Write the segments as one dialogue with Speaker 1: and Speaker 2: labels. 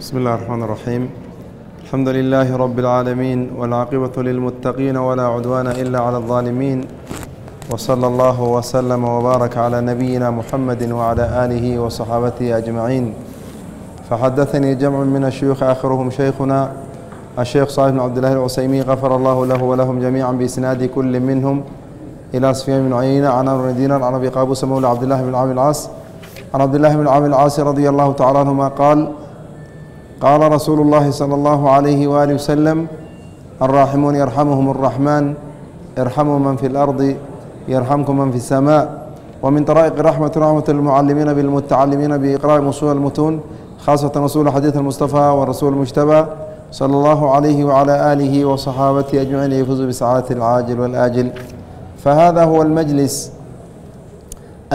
Speaker 1: بسم الله الرحمن الرحيم الحمد لله رب العالمين والعاقبة للمتقين ولا عدوان إلا على الظالمين وصلى الله وسلم وبارك على نبينا محمد وعلى آله وصحابته أجمعين فحدثني جمع من الشيوخ آخرهم شيخنا الشيخ صالح بن عبد الله العسيمي غفر الله له ولهم جميعا بإسناد كل منهم إلى سفيان بن عيينة عن عمرو بن دينار عن أبي قابوس مولى عبد الله بن عامر العاص عن عبد الله بن عامر العاص رضي الله تعالى عنهما قال qaala rasuulu اllahi salى اllahu عalayhi waali wasalam alraaximuun yarxamuhum اraxmaan irxamuu man fi اlardi yarxamkum man fi اsamaa wa min taraa'iqi raxmati raxmat اlmucalimiina bilmutacalimiina biiqraa'i usuul almutuun khaasatan usul xadiid almustafaa warasuul mujtabaa salى اllahu عalayhi wعalى aalihi waصaxaabatihi ajmaciin yfuz bisacadati alcaajil wاlaajil fahada huwa almajlis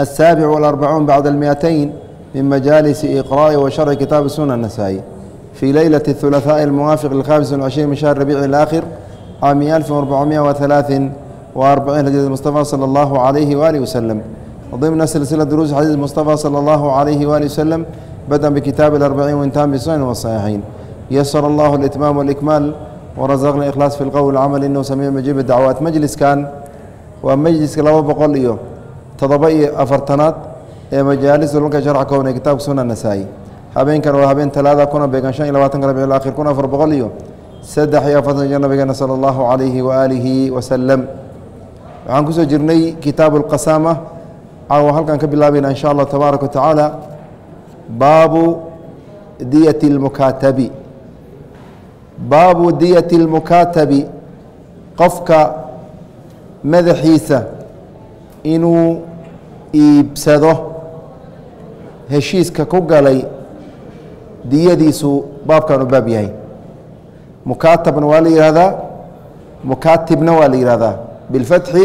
Speaker 1: الsaabic والarbacuun bacda اlmiئatayn min majaalisi iqraa'i wa shari kitaab suna الnasaa-i في ليلة الثلاثاء الموافق للخامس والعشرين من شهر ربيع الآخر عام 1443 لجنة المصطفى صلى الله عليه وآله وسلم ضمن سلسلة دروس حديث المصطفى صلى الله عليه وآله وسلم بدءا بكتاب الأربعين وانتهى بالسنن والصحيحين يسر الله الإتمام والإكمال ورزقنا الإخلاص في القول والعمل إنه سميع مجيب الدعوات مجلس كان ومجلس لبا بقول إيوه تضبئي أفرتنات مجالس ولنك شرح كوني كتاب سنة النسائي habeenkan waa habeen talaada kuna beegan shan iyo labaatanka rabic akhir kun afar boqol iyo saddex iyo afartan jir nabigeena sala allahu calayhi waaalihi wasalam waxaan ku soo jirnay kitaabu lqasaama caawa halkan ka bilaabayna insha allah tabaaraka wa tacaala baabu diyati lmukaatabi baabu diyati lmukaatabi qofka madaxiisa inuu iibsado heshiiska ku galay diyadiisu baabkan u baab yahay. Mukaatabna waa la yihahdaa mukaatibna waa la yihahdaa bilfatxi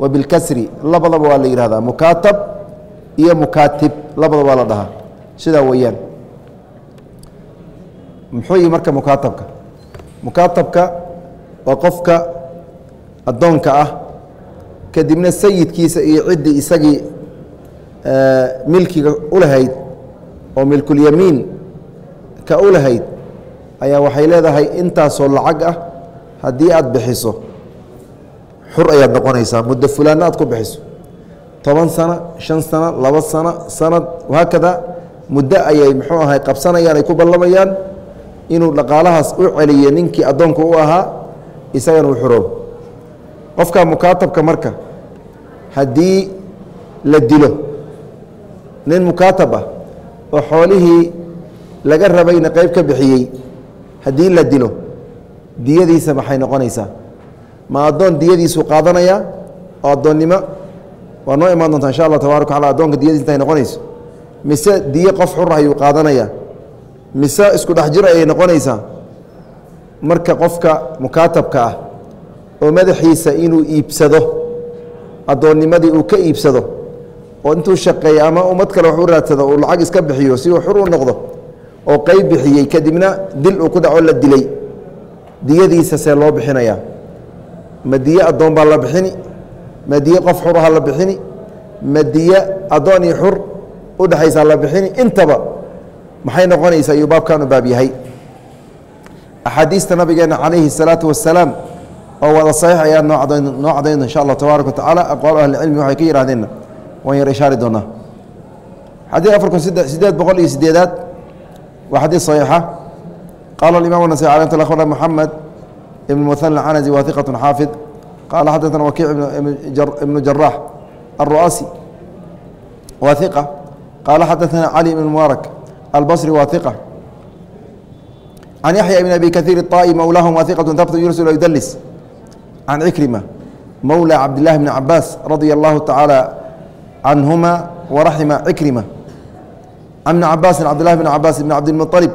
Speaker 1: wa bilkasri labadaba waa la yihahdaa mukaatab iyo mukaatib labadaba waa la dhahaa. Sidaa weeyaan. Muxuu yihi marka mukaatabka? Mukaatabka waa qofka addoonka ah kadibna sayidkiisa iyo ciddii isagii milkiga u lahayd oo milkulyamiin ka u lahayd ayaa waxay leedahay intaasoo lacag ah haddii aada bixiso. Xur ayaad noqonaysaa muddo fulaanna aad ku bixiso. Toban sano shan sano laba sano sanad haakada muddo ayay muxuu ahay qabsanayaan ay ku ballamayaan inuu dhaqaalahaas u celiyo ninkii addoonka u ahaa isagana u xuroobo qofka mukaatabka marka haddii la dilo nin mukaatab ah oo xoolihii laga rabayna qeyb ka bixiyey haddii la dilo diyadiisa maxay noqonaysaa. Ma addoon diyadiisu qaadanayaa oo addoonnimo waa noo imaan doontaa insha allah tabarak wataala addoonka diyadiisa intay noqonayso. Mise diye qof xur ayuu qaadanayaa mise isku dhex jir ayay noqonaysaa. Marka qofka mukaatabka ah oo madaxiisa inuu iibsado addoonnimadii uu ka iibsado oo intuu shaqeeya ama ummad kale wax raadsado uu lacag iska bixiyo si uu xur u noqdo oo qeyb bixiyey kadibna dil uu ku dhaco la dilay. Diyadiisa see loo bixinayaa ma diye addoon baa la bixini? Ma diye qof xuraha la bixini? Ma diye addoon iyo xur u dhexaysaa la bixini? Intaba maxay noqonaysaa iyuu baabkan baab yahay. Axaadiista nabigeena calayhi الsalaatu wasalaam oo wada saxiix ayaa noo cadayn noo cadayn insha allah tabaaraka wa tacaala aqwaal ahlicilmi waxay ka yidhahdeenna waan yar ishaari doonaa. Xadiid afar kun side sideed boqol iyo sideedaad waa xadiid saxiixa qaala alimam nasai alay mt akhbarna moxamed ibn muhana canazi wa hiqat xaafid qaala xadaثana wakiic ibnu jaraax alru'asi wa hiqa qaala xadaثana cali ibn mubaarak albصri wa hiqa can yaxya ibn abi kahiir الطa'i mowlaahum wa hiqat habt yursil yudlis can cikrima mowlى cabdillahi bni cabaas radia allahu tacaala canhuma waraxima cikrima can bni cabaasin cabdillahi bni cabaas bn cabdilmuطalib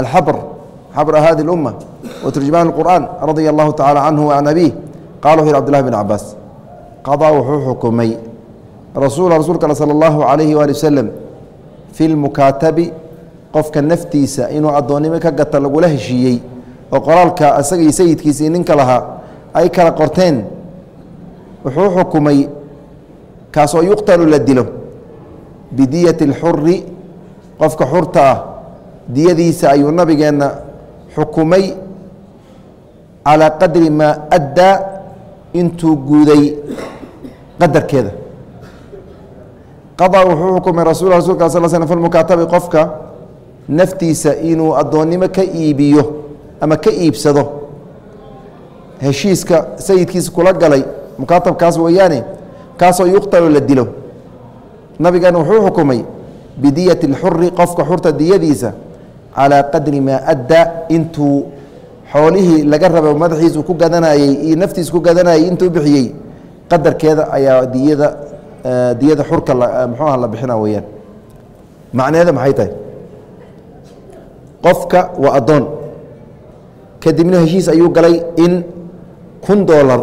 Speaker 1: alxabr xabra hadi اlumma waturjumaan اlqur'an radia allahu tacala canhu can abih qala wuxu yhi cbdillahi bn cabaas qadaa wuxuu xukumay rasuula rasuulka al salى اllahu alayhi waali waslem fi lmukaatabi qofka naftiisa inuu addoonnimo ka gata lagula heshiiyey oo qoraalka isaga iyo sayidkiisii ninka lahaa ay kala qorteen wuxuu xukumay kaasoo yuqtalu la dilo bidiyat اlxuri qofka xurta ah diyadiisa ayuu nabigeenna xukumay calaa qadri maa addaa intuu guuday qadarkeeda. Qadaa wuxuu xukumay rasu rasulka sal sl filmukaatabi qofka naftiisa inuu addoonnimo ka iibiyo ama ka iibsado. Heshiiska sayidkiisa kula galay mukaatabkaas weeyaane kaasoo yuqtalo la dilo nabigan wuxuu xukumay bidiyati اlxuri qofka xurta diyadiisa calىa qadri maa addaa intuu xoolihii laga raba madaxiisu ku gadanayey iyo naftiisa ku gadanayay intuu bixiyey qadarkeeda ayaa diyada diyada xurka muxuu ah la bixina weeyaan. Macneeda maxay tahay? Qofka waa addoon. Kadibna heshiis ayuu galay in kun doolar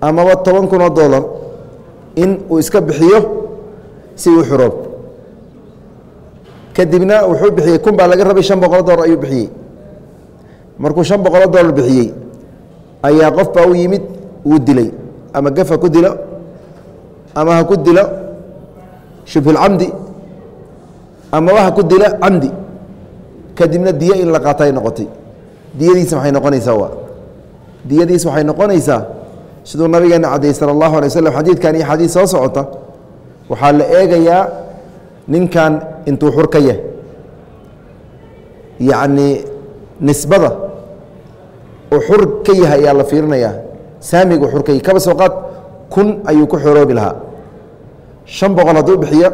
Speaker 1: amaba toban kun oo doolar in uu iska bixiyo si uu xuroob kadibna wuxuu bixiyey kun baa laga rabay shan boqol doolar ayuu bixiyey. Markuu shan boqoloo doolar bixiyey ayaa qof baa u yimid wuu dilay. Ama gaf ha ku dilo ama ha ku dilo shubhulcamdi amaba ha ku dilo camdi. Kadibna diyo in la qaata ay noqotay. Diyadiisa maxay noqonaysaa waa? Diyadiisa waxay noqonaysaa? Siduu nabigeena cadeyey sala allahu alay waslm xadiidkan iyo xadiis soo socota waxaa la eegayaa ninkan intuu xur ka yahay. Yacnii nisbada uu xur ka yahay ayaa la fiirinayaa. Saamiga xur ka yahay. Kaba soo qaad kun ayuu ku xoroobi lahaa. Shan boqol hadduu bixiyo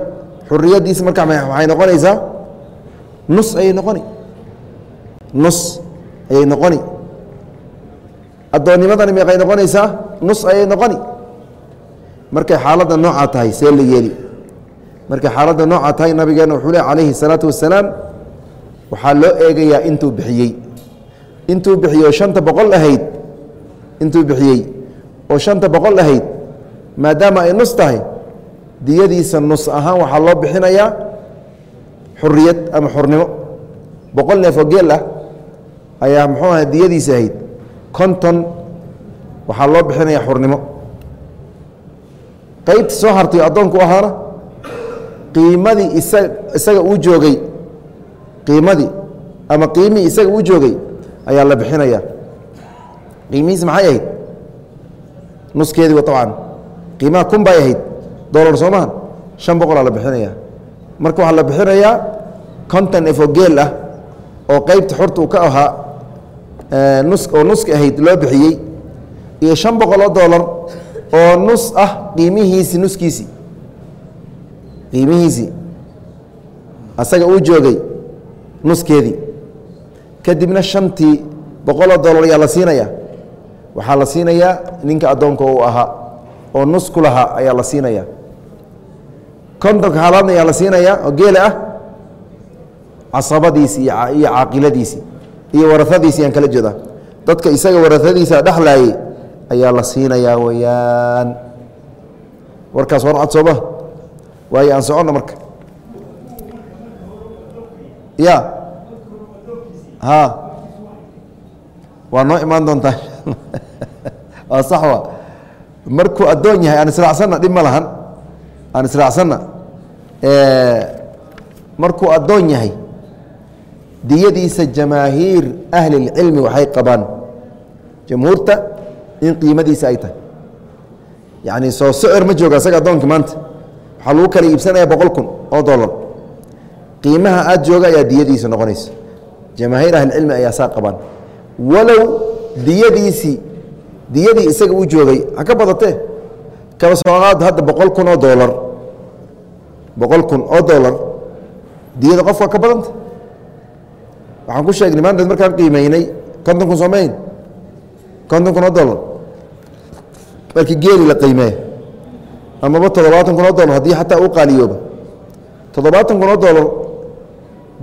Speaker 1: xuriyaddiisa marka waxay noqonaysaa nus ayay noqoni. Nus ayay noqoni. Addoonnimadani meeqay noqonaysaa nus ayay noqoni markay xaaladda noocaa tahay see la yeeli. Markay xaaladda noocaa tahay nabigeena wuxuu le calayhi الsalaatu wasalaam waxaa loo eegayaa intuu bixiyey. Intuu bixiyey oo shanta boqol ahayd intuu bixiyey oo shanta boqol ahayd maadaama ay nus tahay diyadiisa nus ahaan waxaa loo bixinayaa xuriyad ama xurnimo. Boqol neef oo geel ah ayaa muxuu aha diyadiisa ahayd konton waxaa loo bixinayaa xurnimo qeybta soo hartay addoonku ahaana? Qiimadii isa isaga uu joogay. Qiimadii ama qiimihii isaga uu joogay ayaa la bixinaya. Qiimihiis maxay ahayd? Nuskeedii abcan qiimaha kun bay ahayd. Dolar soo maha shan boqolaa la bixinaya. Marka waxaa la bixinayaa konton efo geel ah oo qeybta xorta uu ka ahaa nus oo nuska ahayd loo bixiyey iyo shan boqol oo dolar oo nus ah qiimihiisi nuskiisii qiimihiisii asaga uu joogay nuskeedii kadibna shantii boqoloo dolar ayaa la siinaya waxaa la siinayaa ninka addoonka uu ahaa oo nus ku lahaa ayaa la siinaya kontonka halaadna ayaa la siinayaa oo geela ah. Casabadiisi iyo caaqiladiisii iyo warahadiisi ayaan kala jeedaa. Dadka isaga warahadiisa dhexlaayey ayaa la siinayaa weyaan warkaas war sooma waayo aan soconno marka. Ya ha waa noo imaan doontaa? Waa sax wa markuu addoon yahay aan israacsanna dhib ma lahan. Aan israacsanna. Markuu addoon yahay diyadiisa jamaahiir ahli اlcilmi waxay qabaan. Jamhuurta in qiimadiisa ay tahay. Yacni soo socor ma jooga asaga addoonkii maanta. Waxaa lagu kala iibsanaya boqol kun oo dollar. Qiimaha aad jooga ayaa diyadiisa noqonaysa. Jamaahiir ahlicilmi ayaa saa qabaan. Walow diyadiisii diyadii isaga uu joogay ha ka badatee? Kaba sooqaad hadda boqol kun oo dollar. Boqol kun oo dollar. Diyada qof waa ka badanta? Waxaan ku sheegnay maanta markaan qiimeynay konton kun soomayn konton kun oo dollar markii geeli la qiimeeya amaba toddobaatan kun oo dollar haddii xataa uu qaaliyooba. Toddobaatan kun oo dollar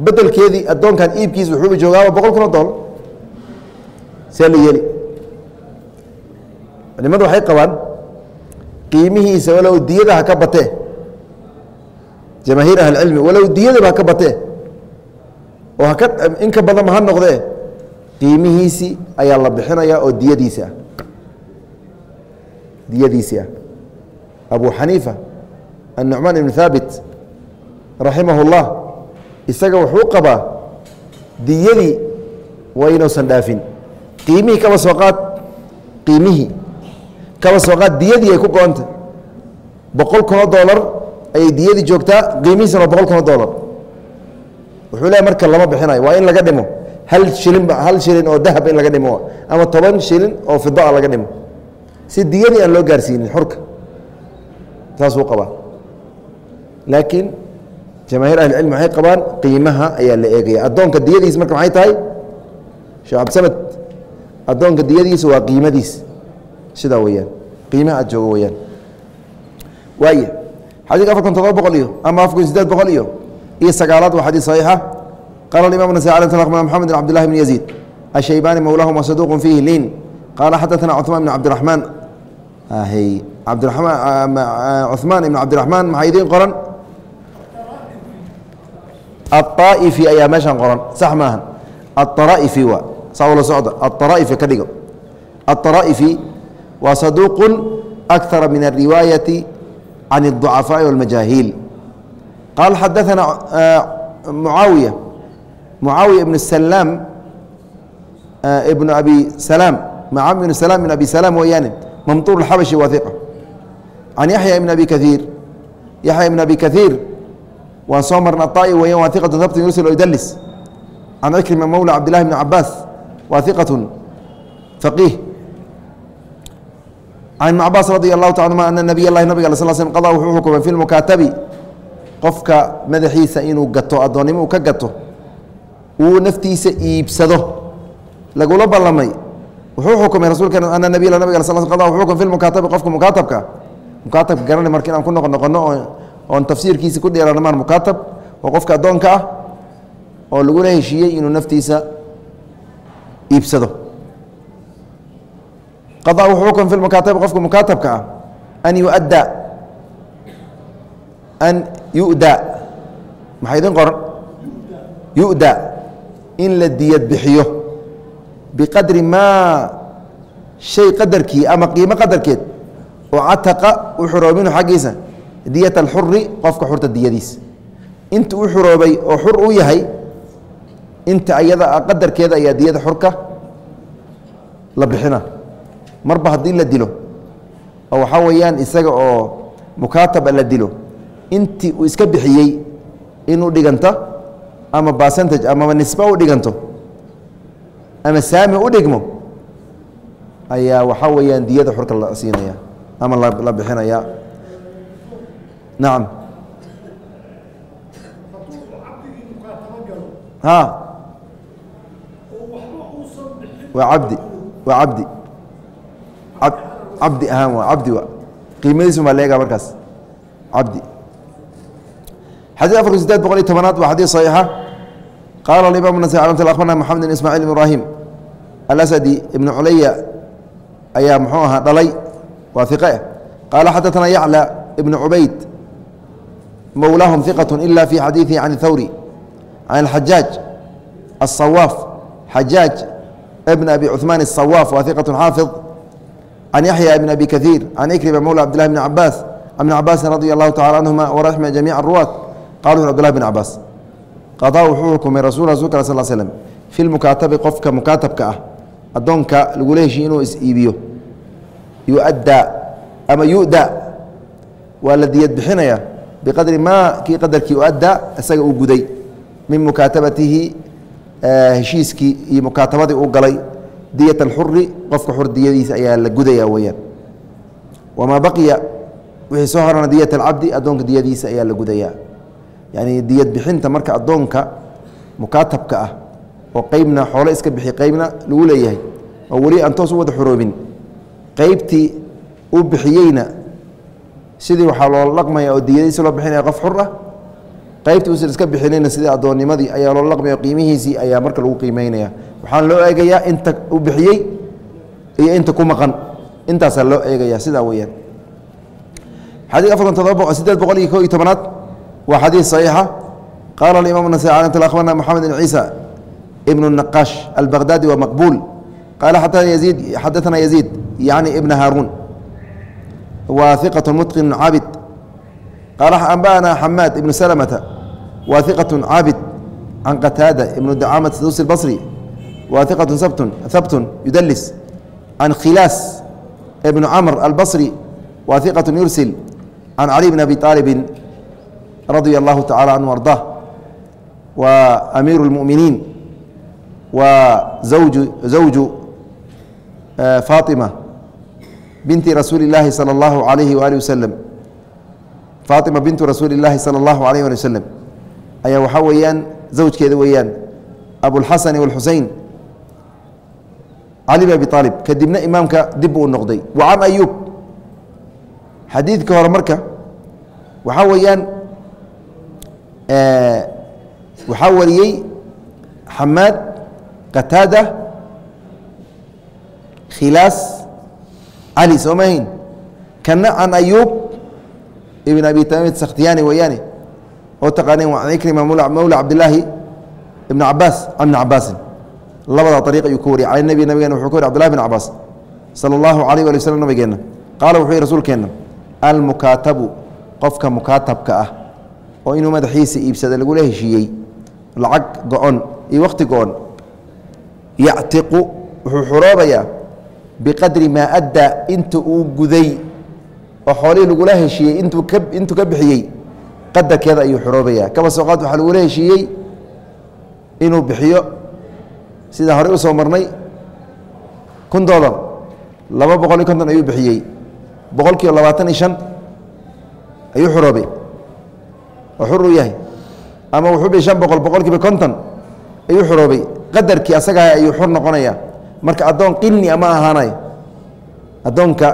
Speaker 1: bedelkeedii addoonkan iibkiisa wuxuuba joogaaba boqol kun oo dollar see la yeeli. Culimadu waxay qabaan qiimihiisa walow diyada ha ka batee. Jamaahiir ahlicilmi walow diyadaba ha ka batee. Oo haka in ka badanba ha noqdee. Qiimihiisii ayaa la bixinayaa oo diyadiisi ah diyadiisii ah abu xaniifa annucmaan ibn haabit raximah اllah isaga wuxuu qabaa diyadii waa inuusan dhaafin. Qiimihii kaba soo qaad qiimihii kaba soo qaad diyadii ay ku go-anta boqol kun oo doolar ayay diyadii joogtaa qiimihiisana waa boqol kun oo doolar wuxuu leeya marka lama bixinayo waa in laga dhimo. Hal shilin hal shilin oo dahab in laga dhimo ama toban shilin oo fidaa laga dhimo si diyadii aan loo gaarsiinin xurka saasuu qabaa. Laakiin jamaahiir ahlicilmi waxay qabaan qiimaha ayaa la eegaya. Addoonka diyadiis marka maxay tahay? Sheekh cabdisamed addoonka diyadiisa waa qiimadiis. Sidaa weyaan qiimaha aad joogo weyaan waay xadiidka afar kun todoba boqol iyo ama afar kun sideed boqol iyo iyo sagaalaad waa xadiid saxiixa. Qaala imam nasai alh akhbarna mxamed bn cabd llahi bn yaziid ashaybaani mowlahuma saduuq fiihi liin. Qaala xadaثna cuثmaan bn cabdiraxmaan cabdiramaan cuثmaan ibn cabdiraxmaan maxaa idiin qoran aلطaa'ifi ayaa meeshan qoran sax maaha aلطaraa'ifi waa saa ula socda aلطaraa'ifi ka dhigo aلطaraa'ifi waa saduuq أkثara min الriwaayaةi can الضucafaaءi والmajaahiil qaal xadaثana mucaawiya mucaawiya ibn salaam ibn abi salaam mucaawiya ibn salaam ibn abi salaam weeyaane mamtuur اxabashi waa iqa can yaxya ibn abi kaiir yaxya ibn abi kaiir waan soo marna aطaa'i weeyaan waa iqatu habtin yursil o yudlis can cikrima mowla cabdillahi bn cabaas waa iqatu faqiih can ibn cabaas radi allahu ta anuma ana nabiy lahi nabig sl sl qada wuxuu xukumay fi lmukaatabi qofka madaxiisa inuu gato addoonnimo uu ka gato uu naftiisa iibsado lagula ballamay wuxuu xukumay rasuulkeen ana nabiy nabig wuxuu xukumay fi lmukaatabi qofka mukaatabka mukaatabka garana marka inaan ku noqon noqono oo oon tafsiirkiisa ku dheeraano maan mukaatab oo qofka addoonka ah oo lagula heshiiyey inuu naftiisa iibsado. Qada wuxuu xukum fi mukaatabi qofka mukaatabka ah an yuadda an yuda. Maxaa idin qoran? Yuda. In la diyad bixiyo biqadri maa shay qadarkii ama qiimo qadarkeed oo cataqa u xurooba minhu xaggiisa diyat alxuri qofka xurta diyadiisa inta u xuroobay oo xur u yahay inta ayada qadarkeeda ayaa diyada xurka la bixina. Marba haddii la dilo oo waxaa weeyaan isaga oo mukaataba la dilo intii uu iska bixiyey inuu dhiganta ama bacentage amaba u dhiganto ama saami u dhigmo ayaa waxaa weyaan diyada xurka la siinaya ama la bixinaya. Naam. A waa abdi waa abdi cabdi ahaan waa cabdi wa qiimadiisun baa la eega markaas. Cabdi. Xadii afar kun sideed boqol iyo tobanaad waa xadiis saxiixa qaala الimaم النasي aخbarna mxamed بn ismاعيل بn ibrahim alasadi ibn culaya ayaa muxuu ahaa dhalay waa iqe qaala xadaثna yaclى ibn cubayd mowlaahum ثiqaة ila fi xadiiثihi can الthawri can الxajaaج الصawaaf xajaaج bn abi cuثmaan الصawaaf waa iqaة xaafiظ can yaxya ibn abi kaثiir can ikrima mowla cabd لlahi bn cabaas can ibn cabaasin radi allahu tacala canهuma waraxma jamiic الruwaat qalu cbd lah bn cabaas qadaa wuxuu xukumay rasul rasulka al sl slm fi lmukaatabi qofka mukaatabka ah addoonka lagula heshiy inuu is-iibiyo yuaddaa ama yuda waa la diyad bixinaya biqadri maa kii qadarkii uaddaa isaga uu guday. Min mukaatabatihi heshiiskii iyo mukaatabadii uu galay. Diyat alxuri qofka xur diyadiisa ayaa la gudaya weyaan wamaa baqiya wixii soo horana diyat alcabdi addoonka diyadiisa ayaa la gudaya yani diyad bixinta marka addoonka mukaatabka ah oo qeybna xoolo iska bixi qeybna lagu leeyahay oo weli aan toos u wada xoroobin qeybtii uu bixiyeyna sidii waxaa loola dhaqmaya oo diyadiisi loo bixinaya qof xur ah qeybtii uusan iska bixinayna sidii addoonnimadii ayaa loola dhaqmaya qiimihiisii ayaa marka lagu qiimeynaya. Waxaan loo eegayaa inta uu bixiyey iyo inta ku maqan intaasaa loo eegaya sidaa weyaan xadii afartan todoba sideed boqol iyo ko iyo tobanaad waa xadiiث صaحيixa qaala اimam النasي abarna mxamed بn ciisa ibn النaqاsh albغdاdi waa maqbul qaala xadaثna يزيid yعni ibn haaruun waa ثiqaة mتqin caabid qaala anba'na xamaad ibn slmةa waa ثiqaة caabid can qataada ibnu dacaamat sadusi اbصri wa iqaة sabt habtun yudalis can khilaas ibnu camr albصri wa iqaة yursil can cali bn abi طaalibi radia اllahu tacala canhu arضah wa amiiru اlmuminiin wa zawju zawju faaطima binti rasuuli اllaahi salى اllahu عalayhi waali waslm faaطima bintu rasuuli اllaahi salى اllahu alayh ali waslem ayaa waxaa weeyaan zawjkeeda weeyaan abulxasan wاlxusein cali bn abi aalib kadibna imaamka dib uu noqday wa can ayuub xadiidka hore marka waxaa weeyaan waxaa wariyey xamaad qataada khilaas cali soo mahayn kana can ayuub ibn abi tamid sakhtiyaani weeyaane oo taqaaneen an ikrima mawla cabdilaahi ibn cabaas can cabaasin labada ariiq ayuu ka wariyay can nebi nabigena wuxuu ka wariy abdillahi bn cabaas sala allahu alayh wali waslm nabigeenna. Qaala wuxuu yihi rasuulkeenna almukaatabu qofka mukaatabka ah oo inuu madaxiisa iibsada lagula heshiiyey lacag go-on iyo wakhti go-on yactiqu wuxuu xuroobayaa biqadri maa addaa inta uu guday oo xoolihii lagula heshiiyey intuu ka bixiyey qadarkeeda ayuu xuroobayaa. Kaba soo qaad waxaa lagula heshiiyey inuu bixiyo sidaa horey u soo marnay kun dolar laba boqol iyo konton ayuu bixiyey. Boqol kiiba labaatan iyo shan ayuu xuroobay oo xur uu yahay. Ama wuxuu bi shan boqol boqol kiiba konton ayuu xuroobay. Qadarkii asagaha ayuu xur noqonaya marka addoon qini ma ahaanayo addoonka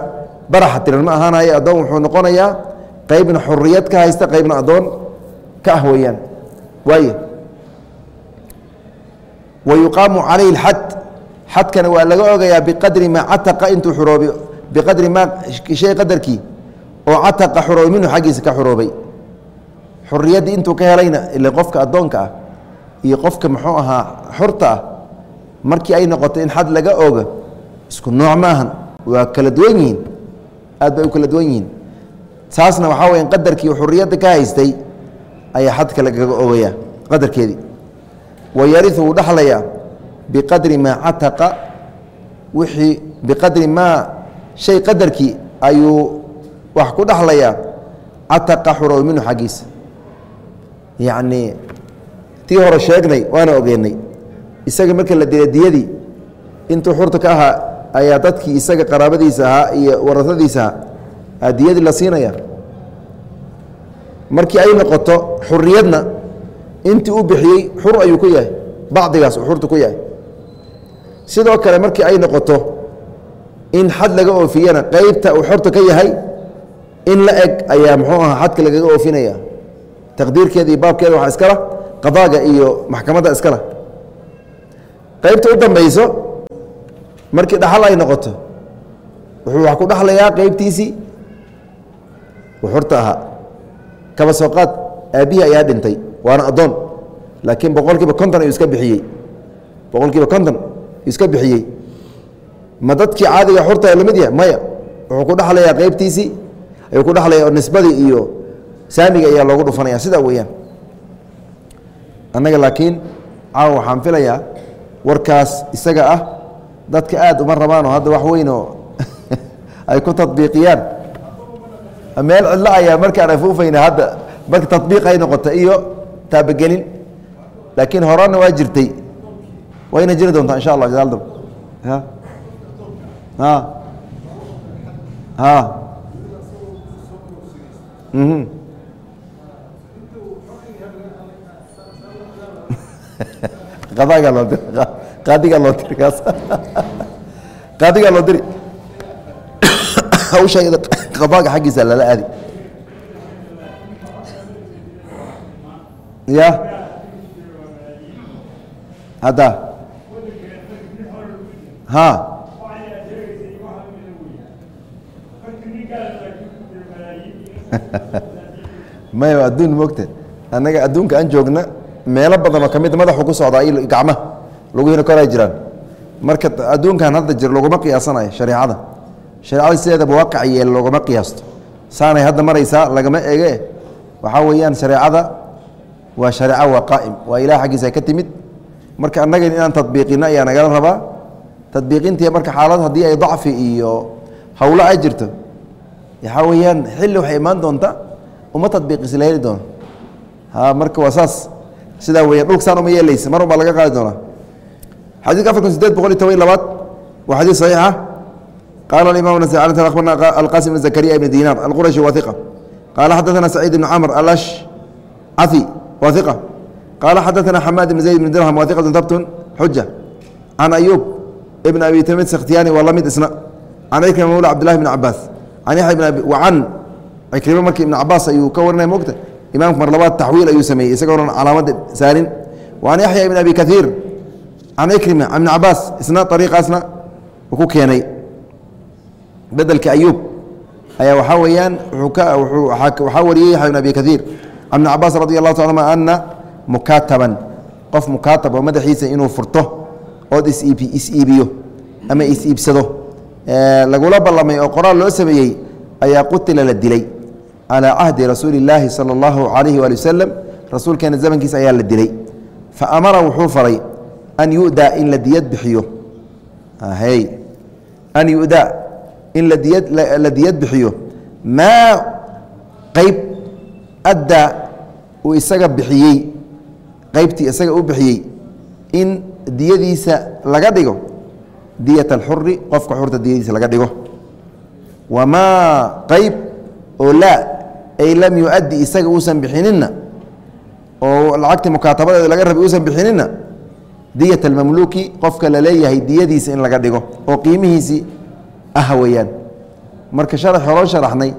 Speaker 1: baraxa tiran ma ahaanayo addoon wuxuu noqonayaa qeybna xuriyad ka haysta qeybna addoon ka ah weeyaan. Waaye wa calayhi اlxad xadkana waa laga ogayaa biqadri maa cataqa intuu xuroobay biqadri maa shay qadarkii oo cataqa xuroobay minhu xaggiisa ka xuroobay xuriyaddii intuu ka helayna ila qofka addoonka ah iyo qofka muxuu ahaa xurta ah markii ay noqoto in xad laga oga isku nooc maahan waa kala duwan yihiin. Aad bay u kala duwan yihiin. Saasna waxaa weya qadarkii xuriyadda ka haystay ayaa xadka lagaga ogaya qadarkeedii. Wa yariu wuu dhexlayaa biqadri maa cataqa. Wixii biqadri maa shay qadarkii ayuu wax ku dhexlayaa cataqa xurooy xaggiisa yacnii tii hore sheegnay waana ogeynay isaga marka la dila diyadii intuu xurta ka ahaa ayaa dadkii isaga qaraabadiisa ahaa iyo warasadiisa ahaa. Diyadii la siinaya markii ay noqoto xuriyadna intii u bixiyey xur ayuu ku yahay. Bacdigaas uu xurta ku yahay. Sidoo kale markii ay noqoto in xad laga oofiyana qeybta uu xorta ka yahay in la eg ayaa muxuu ahaa xadka lagaga oofinaya taqdiirkeeda iyo baabkeeda waxaa iskala qadaaga iyo maxkamadda iskala. Qaybta u dambayso markii dhaxal ay noqoto wuxuu wax ku dhexlayaa qeybtiisii uu xurta ahaa. Kaba soo qaad aabbihii ayaa dhintay waana addoon. Laakiin boqol konton ayuu iska bixiyey. Boqol konton ayuu iska bixiyey. Ma dadkii caadiga xurta la mid yahay maya wuxuu ku dhexlayaa qeybtiisii ayuu ku dhexlaya oo nisbadii iyo saamiga ayaa loogu dhufanaya. Sidaa weeyaan annaga laakiin caawa waxaan filayaa warkaas isaga ah dadka aad uma rabaanoo hadda wax weyn oo ay ku tabiiqiyaan meel cidlo ayaa markaan afuufayna hadda marka tabiiq ay noqota iyo taabagelin. Laakiin horana waa jirtay. Wayna jiri doontaa insha allah jadaaldab a a a qadagaa loo diri qaadigaa loo diri. Qadaaga xaggiisa lala aadi. Ya? Hadda. Ha? Maya adduun mogta annaga adduunka aan joogna meelo badan oo ka mid madaxu ku socdaa gacmaha laguhina koray jiraan. Marka adduunkan hadda jir laguma qiyaasanayo shareecada shareecada sideedaba waaqac yeel qiyaasto. Saanay hadda maraysaa lagama ege waxaa weeyaan shareecada waa shareeco waa qaa'im waa ilaah xaggiisa ka timid. Marka annagan inaan tadbiiqino ayaa nagala rabaa. Tadbiiqintii marka xaalad haddii ay dacfi iyo hawlo ay jirto waxaa weeyaan xilli waxay imaan doonta uma tadbiiqisi la heli doono marka waa saas sidaa weya dhulka saan uma yeelaysa mar unbaa laga qaadi doonaa. Xadiidka afar kun sideed boqol iyo toban labaad waa xadiid saxiixa ah. qaala alimam abarna alqasim bn zakariya ibn dinar alqurashi wa qaala xadaثana saciid ibn camr alash cafi wa qaala xadaثana xamaad ibn zayd ibn dirham wa tabtun xuja can ayuub ibn abi tamid sakhtiyaani waa la isna. Can ikrima mawla cabdillahi bn cabaas an yaya bn abi wacan ikrima markii ibn cabaas ayuu ka warinaya mogta imaamku mar labaad taxwiil ayuu sameeyey isagoonan calaamada saarin. Wa can yaxya ibn abi kaiir can ikrima can ibn cabaas isna ariiqaasna ku keenay. Bedelka ayuub ayaa waxaa weeyaan waxaa wariyey yaxya ibn abi kaiir can ibn cabaas radi allahu ta anuma ana mukaataban qof mukaatab madaxiisa inuu furto ood is-iibiyo ama is-iibsado lagula ballamay oo qoraal loo sameeyey ayaa qutila la dilay calىa cahdi rasuuli اllaahi salى اllahu alayhi waali wasalam rasuulkeena zamankiisa ayaa la dilay fa amara wuxuu faray an yudaa in la diyad bixiyo an yudaa in la diyad bixiyo maa qeyb addaa uu isaga bixiyey qeybtii isaga u bixiyey in diyadiisa laga dhigo diyat alxuri qofka xurta diyadiisa laga dhigo wamaa qeyb oo laa ay lam yuaddi isaga uusan bixinina oo lacagtii mukaatabadeeda laga rabay uusan bixinina diyat almamluuki qofka la leeyahay diyadiisa in laga dhigo oo qiimihiisii ah weeyaan. Marka sharax horoo sharaxnay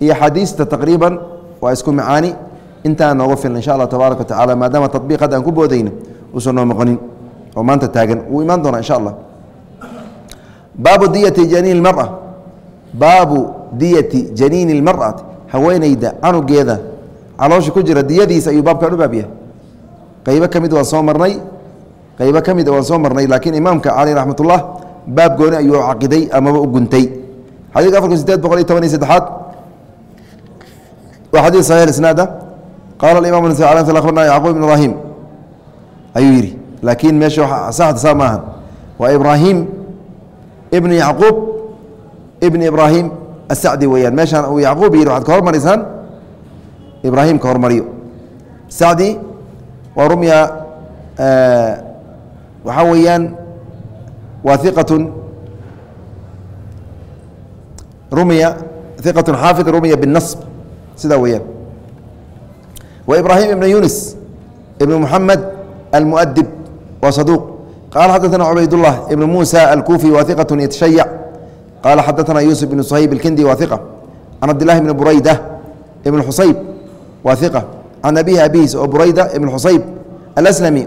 Speaker 1: iyo xadiista taqriiban waa isku macaani. Intaa nooga filan insha allah tabaaraka wa tacala maadaama tabiiq hadda aan ku boodayno uusan noo noqonin oo maanta taagan wuu imaan doonaa insha allah. Baabu diyati janiin mara baabu diyati janiini اlmar'ati haweeneyda canugeeda. Caloosha ku jira diyadiisa ayuu baabkan u baab yahay qeybo ka mid waan soo marnay qeybo ka mid waan soo marnay laakiin imaamka caleyh raxmat ullah baab gooni ayuu caqiday amaba u guntay. Xadidka afar kun sideed boqol iyo toban iyo saddexaad. Waa xadiid saxiix isnaada qaala imam nas abarna yacquub ibn ibraahim. Ayuu yidhi laakiin meesha saxda saa maahan. Waa ibraahim ibn yacquub ibn ibraahim asacdi weeyaan. Meeshaan uu yacquub yidhi waxaad ka hormariysaan ibraahim ka hormariyo. Sacdi waa rumya waxaa weeyaan waa iqatun rumya iqatun xaafid rumya biاnasb sidaa weeyaan. Wa ibraahim ibn yunis ibn muxamed almuadib waa saduuq qaala xadaثana cubaydullah ibn muusa alkufi waa iqatun yatashayac qaala xadaثana yuusuf ibn shayb ilkindi waa iqa can cabdillahi bni burayda ibn xusayb waa iqa can abihi abihiis oo burayda ibn xusayb alaslami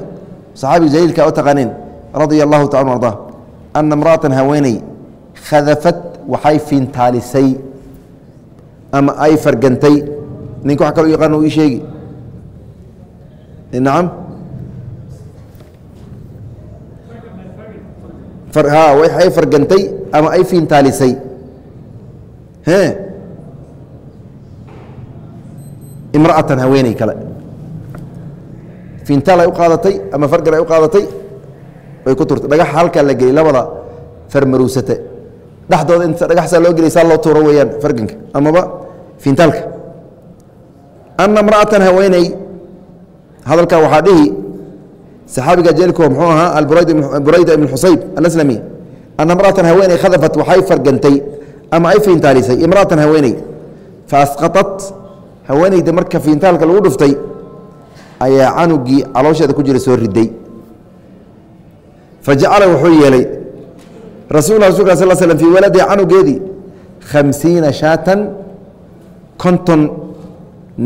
Speaker 1: saxaabiga jaliilka u taqaaneen radia allahu taala arda ana imra'atan haweeney khadafat waxay fiintaalisay ama ay fargantay ninka wax kalo yaqaan uu ii sheegi nacam waxay fargantay ama ay fiintaalisay imra'atan haweeney kale. Fiintaal ay u qaadatay ama fargan ay u qaadatay way ku turtay. Dhagax halkaa la geliyay labada farmaruusate dhexdooda inta dhagaxsaa loo geliy saa loo tuuro weeyaan farganka. Amaba fiintaalka. Ana imra'atan haweeney hadalkaa waxaa dhihi saxaabiga jeelko muxuu ahaa alburayda ibn xusayb alaslami ana imra'atan haweeney khadafat waxay fargantay ama ay fiintaalisay imra'atan haweeney fa asqaطat haweeneyda marka fiintaalka lagu dhuftay ayaa canugii caloosheeda ku jira soo riday fa jacala wuxuu yeelay rasul rasulka sal slm fii waladiha canugeedii khamsiina shaatan konton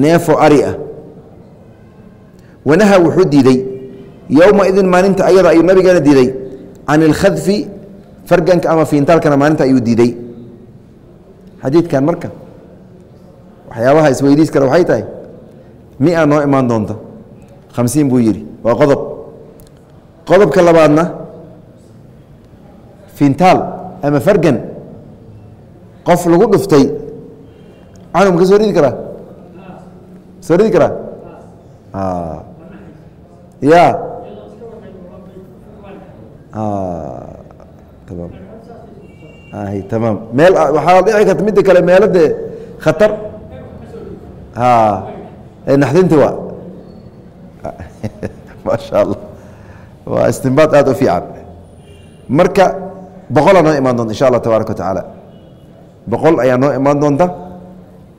Speaker 1: neefo ari ah wanaha wuxuu diiday yowma idin maalinta ayada ayuu nabigeena diiday can ilkhadfi farganka ama fiintaalkana maalinta ayuu diiday. Xadiidkan marka waxyaabaha isweydiis kale waxay tahay mia noo imaan doonta khamsiin buu yidhi waa qodob. Qodobka labaadna fiintaal ama fargan qof lagu dhuftay. Canug ma ka soo ridi karaa? Soo ridi karaa? Ya tamaam meel waxaa dhici karta midda kale meelo dee khatar naxdinti waa. Maasha allah waa istinbaad aada u fiican. Marka boqolaa noo imaan doonta insha allah tabaaraka wa tacaala. Boqol ayaa noo imaan doonta.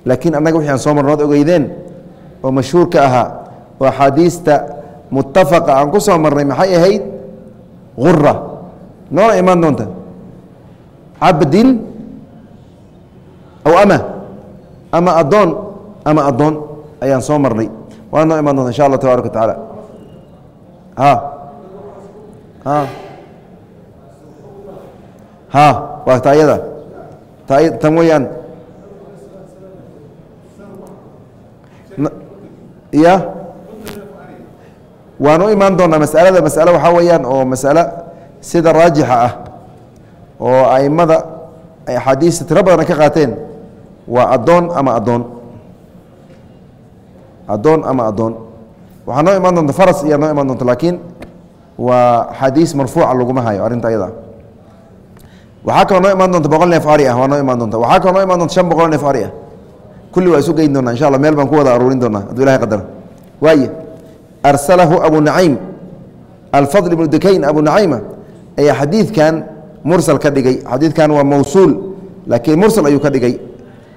Speaker 1: Laakiin annaga wixi aan soo marnood ogeydeen oo mashhuurka ahaa oo axaadiista mutafaqa aan ku soo marnay maxay ahayd? Gura noona imaan doonta. Cabdin aw ama? Ama addoon ama addoon ayaan soo marnay. Waana noo imaan doonta insha allah tabaaraka wa tacaala. Ha. Ha. Waa taayada. Tan weyaan ya waan u imaan doonaa masalada masale waxaa weeyaan oo masale sida raajixa ah oo aimada ay axaadiista tiro badan ka qaateen waa addoon ama addoon. Addoon ama addoon. Waxaa noo imaan doonta faras iyaa noo imaan doonta laakiin waa xadiis marfuuca laguma hayo arrinta ayada. Waxaa kaloo noo imaan doonta boqol neef ari ah waa noo imaan doonta. Waxaa kaloo noo imaan doonta shan boqol neef ari ah. Kulli waa isu geyn doonaa insha alla meel baan ku wada aruurin doonaa hadduu ilahay qadara waaye arsalahu abu nacaym alfadl ibnu dukayn abu nacayma ayaa xadiidkan mursal ka dhigay. Xadiidkan waa mawsuul laakiin mursal ayuu ka dhigay.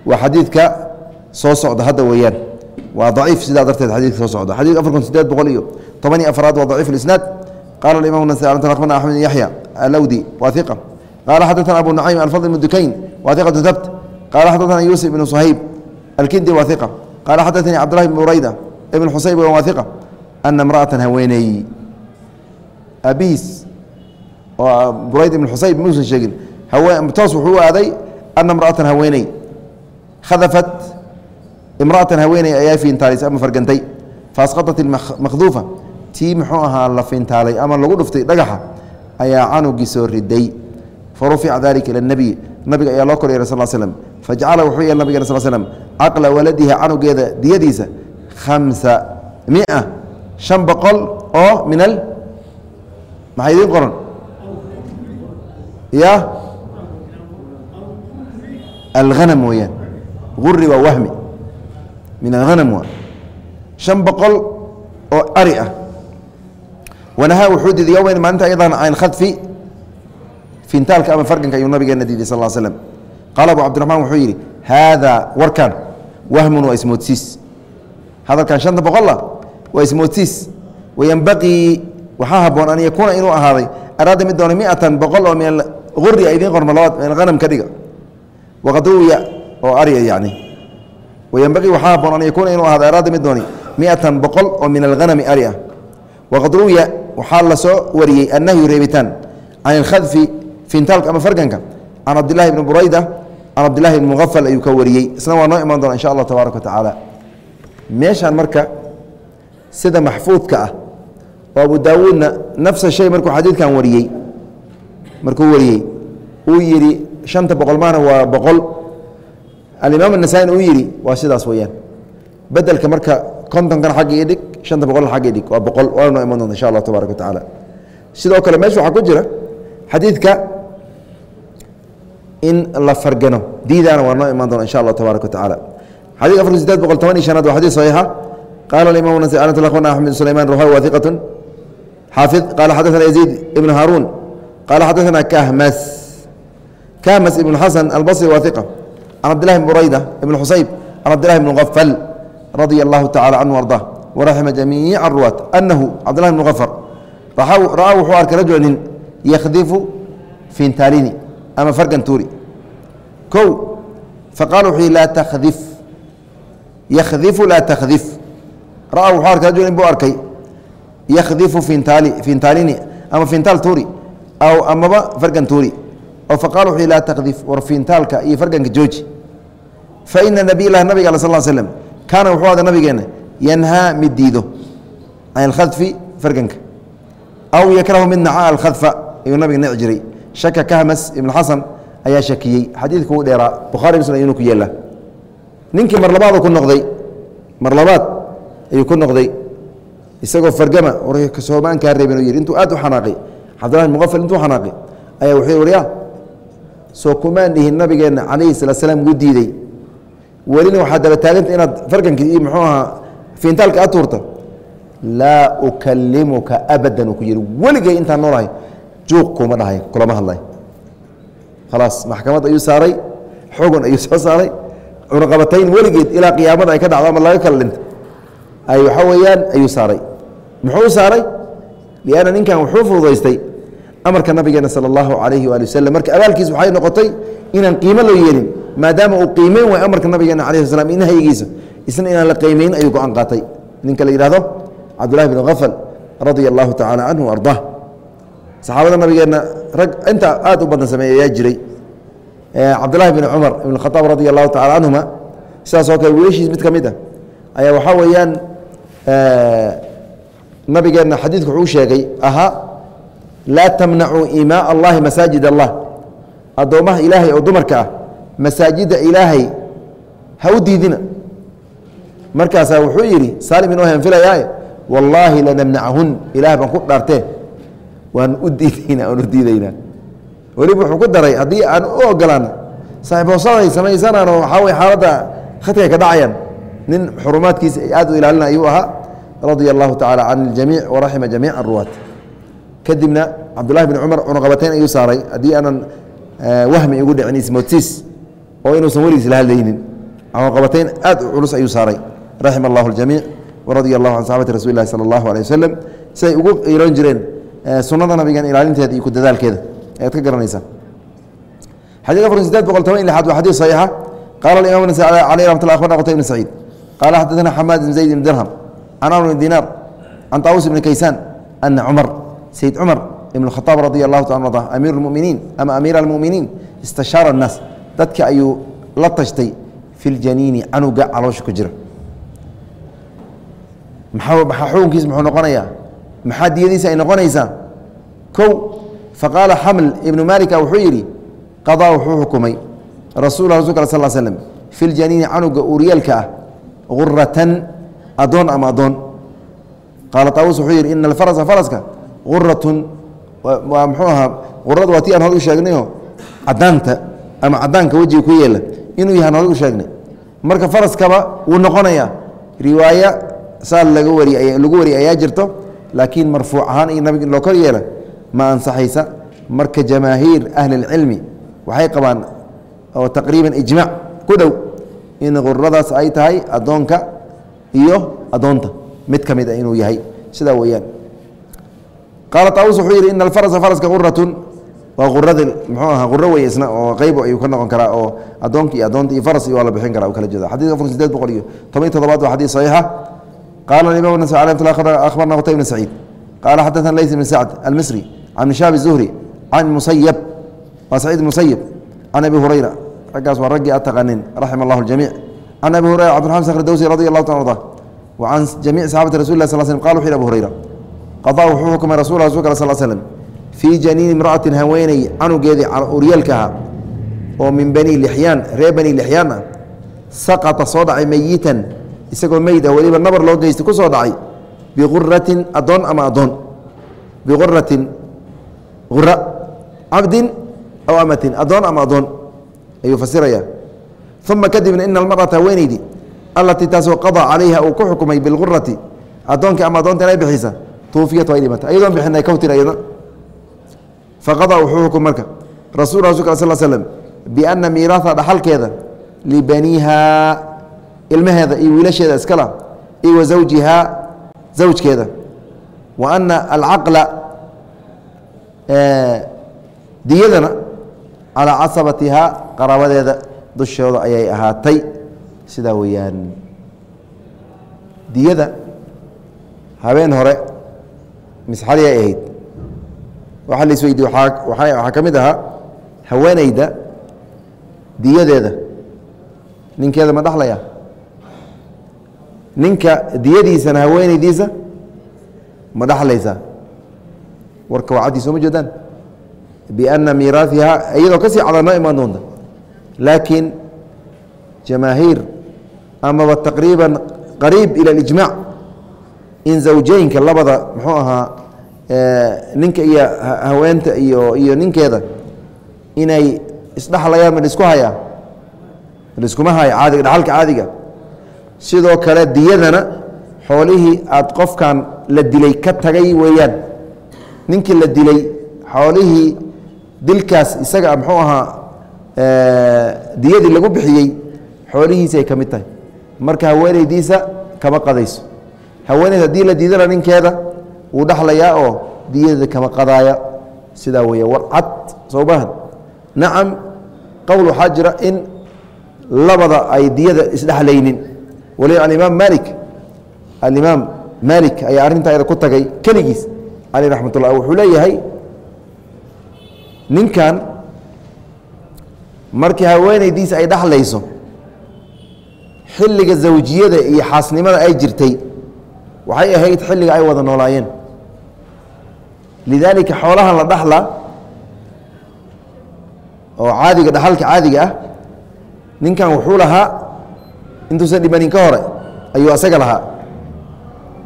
Speaker 1: Waa xadiidka soo socda hadda weeyaan. Waa daciif sidaa darteed xadidka soo socda. Xadid afar kun sideed boqol iyo toban iyo afraad waa daciif isnaad qala imam nasana akhbarna axmed yaxya alawdi wahiqa qala xadana abu nucaym alfadl bn dukayn wahiqatu habt qala xadana yuusuf ibnu sahayb alkindi wahiqa qala xadaanii cabdulahi bn urayda ibn xusayb wahiqa ana imra'atan haweeney. Abiis oo burayd ibn xusayb muusan sheegin. Toos wuxuu u aaday ana imra'atan haweeney khadafat. Imra'atan haweeney ayaa fiintaalaysa ama fargantay. Faasqaطat makhduufa tii muxuu ahaa la fiintaalay ama lagu dhuftay dhagaxa ayaa canugii soo riday. Farufica dalika ila اnebiy nabiga ayaa loo kor yeeray sal slm fajacala wuxuu yeel nabigeen sal slm caqla waladiha canugeeda diyadiisa khamsa mia shan boqol oo min al maxaa idiin qoran ya? Alhanam weeyaan uri waa wahmi. Min alhanam waa shan boqol oo ari ah. Wanahaa wuxuu diiday yowman maalinta ayadan can khadfi fintaalka ama farganka ayuu nabigeena diiday sal l slm qaala abu cabdiraxmaan wuxuu yidhi haadaa warkan wahmun waa ismoodsiis hadalkan shanta boqola waa ismoodsiis wayanbaqii waxaa haboon an yakuuna inuu ahaaday araada mid doona miatan boqol oo min uri a idiin qorma labaad alhanam ka dhiga. Waqad ruwiya oo arya yani wayanbaqii waxaa haboon an yakuuna inuu ahaaday araada mid dooni miatan boqol oo min alhanami ari ah waqad ruwiya waxaa la soo wariyey annahyu reebitaan can ilkhadfi fintaalka ama farganka can cabdilahi bni burayda can cabdilahi bni muqafal ayuu ka wariyey. Isna waa noo imaan doona insha allah tabaaraka wa tacaala. Meeshaan marka sida maxfuudka ah oo abu daawuudna nafsa markuu wariyey uu yidhi shanta boqol maana waa boqol. Alimaam anasaaina uu yidhi waa sidaas weyaan bedelka marka kontonkana xagga dhig shanta boqolna agga idhig waa boqol waana iman doonta insha allah tabarak wa sidoo kale meesha waxaa ku jira xadiidka in la fargano diidaana waa noo iman doona insha allah tabarak wa tacaala. Xadid afarku sideed boqol toban iyo shanaad waa xadid saxiixa. Qaala alimaam nasaanat lakhwana axmed sulayman rawahu wa xaafid qaala xadaana yaziid ibn haaruun qala xadaثna khms khms iبن xaسن البصري واثiqة عن cبد لله بن برaydة بن xusayب عن cبد لله بن غفل رضي الله taعالى عنه وأرضاه وraحمa جamيiع الرواة أنhu cبد لله بن غفر ra'aa wuxuu arkay rajula nin ykdifu fintaalini ama fargan tuuri o faqala wuxuu yihi laa tkdif ykdifu laa tkdif ra-a wuxuu arkay rajul in buu arkay yakdifu fintaali fintaalini ama fintaal tuuri aw amaba fargan tuuri oo faqala wuxuu laa tkdif war fintaalka iyo farganka jooji faina nabiy lah nabiga al sal slm kaana wuxuu ada nabigeena yanhaa mid diido can اlkhadfi farganka aw yakrahu mid naca alkhadfa ayuu nabiga neci jiray shaka kahmas ibn xasan ayaa shakiyey xadiidku uu dheeraa bukhari muslim ayuuna ku yeelaa ninkii mar labaadu ku noqday mar labaad ayuu ku noqday isagoo fargama soomaan kaa reebin yidhi intuu aad u xanaaqay cabdillahi bin intuu xanaaqay ayaa wuxuu waryaa soo kumaan nabigeenna calayhi salaa slaam wuu diiday welina waxaad daba taaganta inaad fargankii iyo muxuu ahaa fiintaalka aad tuurta laa ukalimuka abadan uu ku yidhi weligay intaan noolahay juuq kuma dhahay kulama hadlay khalaas maxkamad ayuu saaray xugun ayuu soo saaray cunaqabatayn weligeed ilaa qiyaamada ay ka dhacdo ama laga kala dhinta ay waxaa weeyaan ayuu saaray muxuu saaray lianna ninkan wuxuu fududaystay amarka nabigeena sala allahu calayhi waali wasalam marka abaalkiis waxay noqotay inaan qiimo loo yeelin maadaama uu qiimeyn waay amarka nabigeena calayi sl slam isna inaan la qiimeyn ayuu go'aan qaatay. Ninka la yidhahdo cabdullahi bin khafal radia allahu tacala canhu wa ardah saxaabada nabigeenna rag intaa aad u badan sameeya ayaa jiray. Cabdullahi bin cumar ibn khaaab allahu tacala canhuma sidaas oo kale wiilashiis mid ka mid ah ayaa waxaa weeyaan nabigeenna xadiidku wuxuu sheegay ahaa laa tamnacuu imaa allahi masaajid allah. Addoommaha ilaahay oo dumarka ah masaajidda ilaahay ha u diidina. Markaasaa wuxuu yidhi saalim inoo henfilayaae wallaahi lanamnachun ilaah baan ku dhaartee waan u diidaynaa waan u diidaynaa. Weliba wuxuu ku daray haddii aan u ogolaana saaxiibhoosaday samaysanaan oo waxaa wey xaaladda khadka ay ka dhacayaan nin xurumaadkiisa aad u ilaalina ayuu ahaa radia allahu tacala can اljamiic waraxima jamiic aruwaat kadibna cabdulahi bn cumar cunuqabatayn ayuu saaray. Haddii aanan eh, wahmi igu dhicin ismoodsiis oo inuusan weligiis la hadlaynin cunuqabatayn aad u culus ayuu saaray. Raxima allah aljamiic waradia allahu can saxabati rasuli lahi sala allahu aleh wasalam siay ugu iran jireen eh, sunada nabigan ilaalinteeda iyo kudadaalkeeda ayaad ka garanaysaa. Xadii afar sideed boqol toban iyo waa xadiis saxiixa. Qaala imam bn aleh ramatullah akhbarna qutay bn saciid. Qaala xadadana xamaad bn zayd bn dirham can amr bn dinaar can taawus bni kaysaan ana cumar sayd cumar ibn khaaab radi allahu ta a amiir muminiin ama amiir muminiin istashaara naas dadka ayuu la tashtay fi ljaniini canuga calooha ku jira. Ukunkiis muu noqonaya maxaa diyadiisa ay noqonaysaa? O faqaala xaml ibnu malika wuxuu yidhi qadaa wuxuu xukumay rasul rasulka sal slm fi ljaniini canuga uuriyaalka ah guratan adoon ama adoon. Qaala aawus wuxuu yidhi ina alfarasa faraska guratun waa mxuu ahaa uradu waa ti aan hor u sheegnayo cadaanta ama cadaanka wejiga ku yeela. Inuu yahan hor u sheegnay. Marka faraskaba wuu noqonayaa. Riwaaya saa laga wari lagu wari ayaa jirto laakiin marfuuc ahaan iyo nabig loo kor yeela ma ansaxaysa. Marka jamaahiir ahli اlcilmi waxay qabaan oo taqriiban ijmaac ku dhow in quradaas ay tahay addoonka iyo addoonta. Mid ka mid a inuu yahay. Sidaa weeyaan qaala taawus wuxuu yidhi ina alfarasa faraska quratun waa qurada muxuu aha quro wey isna oo qeybo ayuu ka noqon karaa oo addoonka iyo addoonta iyo faras iyo waa la bixin karaa u kala jeeda xadidka afar sideed boqol iyo toban todobaad waa xadiis saxiixa qaala imam nas akhbarna qutay bn saciid qaala xadaثna lays bn sacd almisri can shaab الzuhri can musayab waa saciid musayib can abi hurayra raggaas waa raggii aad taqanin raxima اllah اljamiic can abi hurayra cabdiraxman sakhr dowsi radi allahu ta arda wa can jamiic saxaabati rasul lah sl slm qala wuxu yhi abu hurayra qadaa wuxuu xukumay rasul rasulka sal slm fii janiini imra'atin haweeney canugeedii uryeelka ahaa oo min bani lixyaan reer bani lixyaan ah saqata soo dhacay meyitan isagoo meyd ah weliba nabar loo geystay ku soo dhacay biquratin adoon ama adoon biquratin ura cabdin aw amatin adoon ama adoon ayuu fasiraya uma kadibna ina almarata haweeneydii allatii taasoo qadaa calayha uu ku xukumay bilqurati adoonkii ama adoonta inay bixisa tuufiyat way dhimata ayadoon bixinay kawtir ayada faqadaa wuxuu xukum marka rasul rasulka sal slm biana miiraha dhaxalkeeda libaniiha ilmaheeda iyo wiilasheeda iskala iyo wa zawjihaa zawjkeeda wa ana alcaqla diyadana calaa casabatihaa qaraabadeeda dushooda ayay ahaatay sidaa weeyaan diyada habeen hore misxali ay ahayd. Waxaa la isweydiye waxaa ka mid ahaa haweeneyda diyadeeda. Ninkeeda ma dhaxlaya? Ninka diyadiisana haweeneydiisa ma dhaxlaysaa warka waa sooma jeedaan biana miiraaihaa iyadoo ka sii cada noo imaan doonta. Laakiin jamaahiir amaba taqriiban qariib ila اlijmaac in zawjeynka labada muxuu ahaa ninka iyo haweenta iyo iyo ninkeeda inay isdhexlayaan ma lisku hayaa? Liskuma haya caadiga dhaxalka caadiga. Sidoo kale diyadana xoolihii aad qofkan la dilay ka tagay weeyaan. Ninkii la dilay xoolihii dilkaas isaga muxuu ahaa diyadii lagu bixiyey xoolihiisi ay ka mid tahay. Marka haweeneydiisa kama qadayso haweeneyd haddii la diidana ninkeeda wuu dhexlayaa oo diyadeeda kama qadaaya. Sidaa weeya war cad soo maahan nacam qowl waxaa jira in labada ay diyada isdhexlaynin waliba alimaam maalik alimaam maalik ayaa arrintaa iyada ku tagay keligiis. Caleyh raxmat ullah wuxuu leeyahay ninkan markii haweeneydiisa ay dhexlayso xilliga zawjiyada iyo xaasnimada ay jirtay waxay ahayd xilliga ay wada noolaayeen. Lidaalika xoolahan la dhaxla oo caadiga dhaxalka caadiga ah ninkan wuxuu lahaa intuusan dhimanin ka hore ayuu asaga lahaa.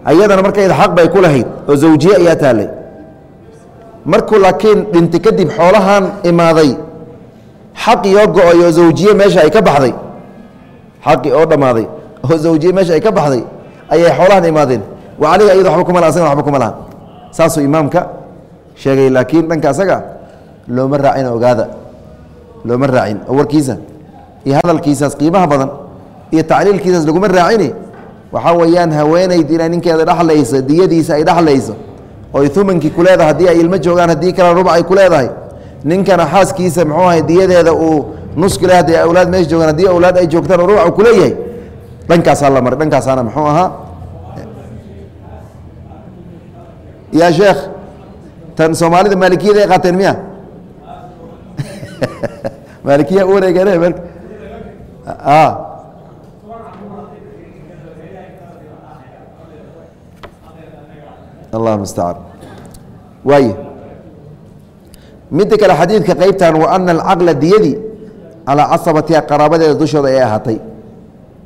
Speaker 1: Ayadana markayda xaq bay ku lahayd oo zawjiye ayaa taallay markuu laakiin dhintay kadib xoolahan imaaday xaqii oo go'ay oo zawjiye meesha ay ka baxday. Xaqii oo dhammaaday oo zawjiye meesha ay ka baxday ayay xoolahan imaadeen. Wa caleyhi ayado waba kuma asagana waba kuma laha. Saasuu imaamka sheegay laakiin dhanka asaga looma raacin ogaada. Looma raacin oo warkiisa iyo hadalkiisaas qiimaha badan iyo tacliilkiisaas laguma raacini. Waxaa weeyaan haweenayd inay ninkeeda dhexlayso diyadiisa ay dhexlayso oy umankii ku leedahay haddii ay ilmo joogaan haddii kale rubac ay ku leedahay ninkana xaaskiisa muxuu ahay diyadeeda uu nuski le haddii awlaad meesha joogaan haddii awlaad ay joogtaan oo rubac ku leeyahay dhankaasaa la maray dhankaasaana muxuu ahaa? Yaa sheekh tan soomaalida maalikiyada ay qaateen miya maalikiya u wareegeen allah mustacaan waay midda kale xadiidka qeybtan wa ana alcaqla diyadii calaa casabatiha qaraabadeeda dushooda ay ahaatay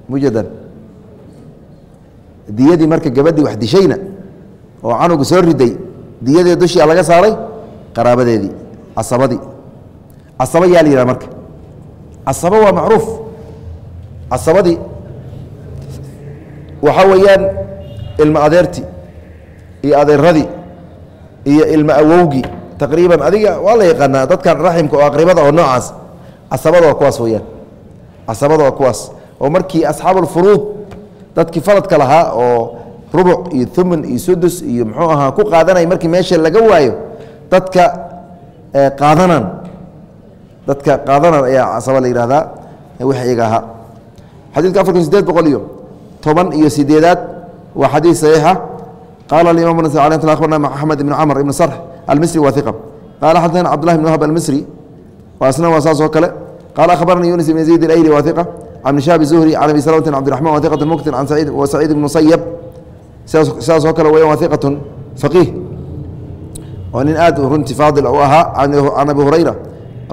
Speaker 1: mujadan diyadii marka gabadhii wax dishayna oo canuga soo riday diyadeeda dushia laga saaray qaraabadeedii casabadii. Casaba yaa la yidhaha marka. Casaba waa macruuf. Casabadii waxaa weeyaan ilmo adeerti iyo adeeradii iyo ilmo awowgii taqriiban adiga waa la yaqaanaa dadkan raximka oo aqribada oo noocaas. Casabada waa kuwaas weyaan casabada waa kuwaas oo markii asxaabulfuruud dadkii faradka lahaa oo rubuc iyo thumun iyo sudus iyo muxuu ahaa ku qaadanaya markii meesha laga waayo dadka qaadanan dadka qaadanan ayaa casaba la yihahdaa wix iyaga ahaa. Xadiidka afar kun sideed boqol iyo toban iyo sideedaad waa xadiid saxiixa. Qaala aimam abarna axmed ibn camr ibn sarx almisri waa iqa qaala xadana cabdullahi bn wahab almisri asna waa saas oo kale. Qaala akhbaranii yunis ibn zayd alayli waa iqa can shaab zuhri can abi salamatin cabdiraxman wa iqat saciid wa saciid ibn musayab sidaas oo kale weyan waa iqatun faqiih oo nin aad runti faadil u ahaa can abi hurayra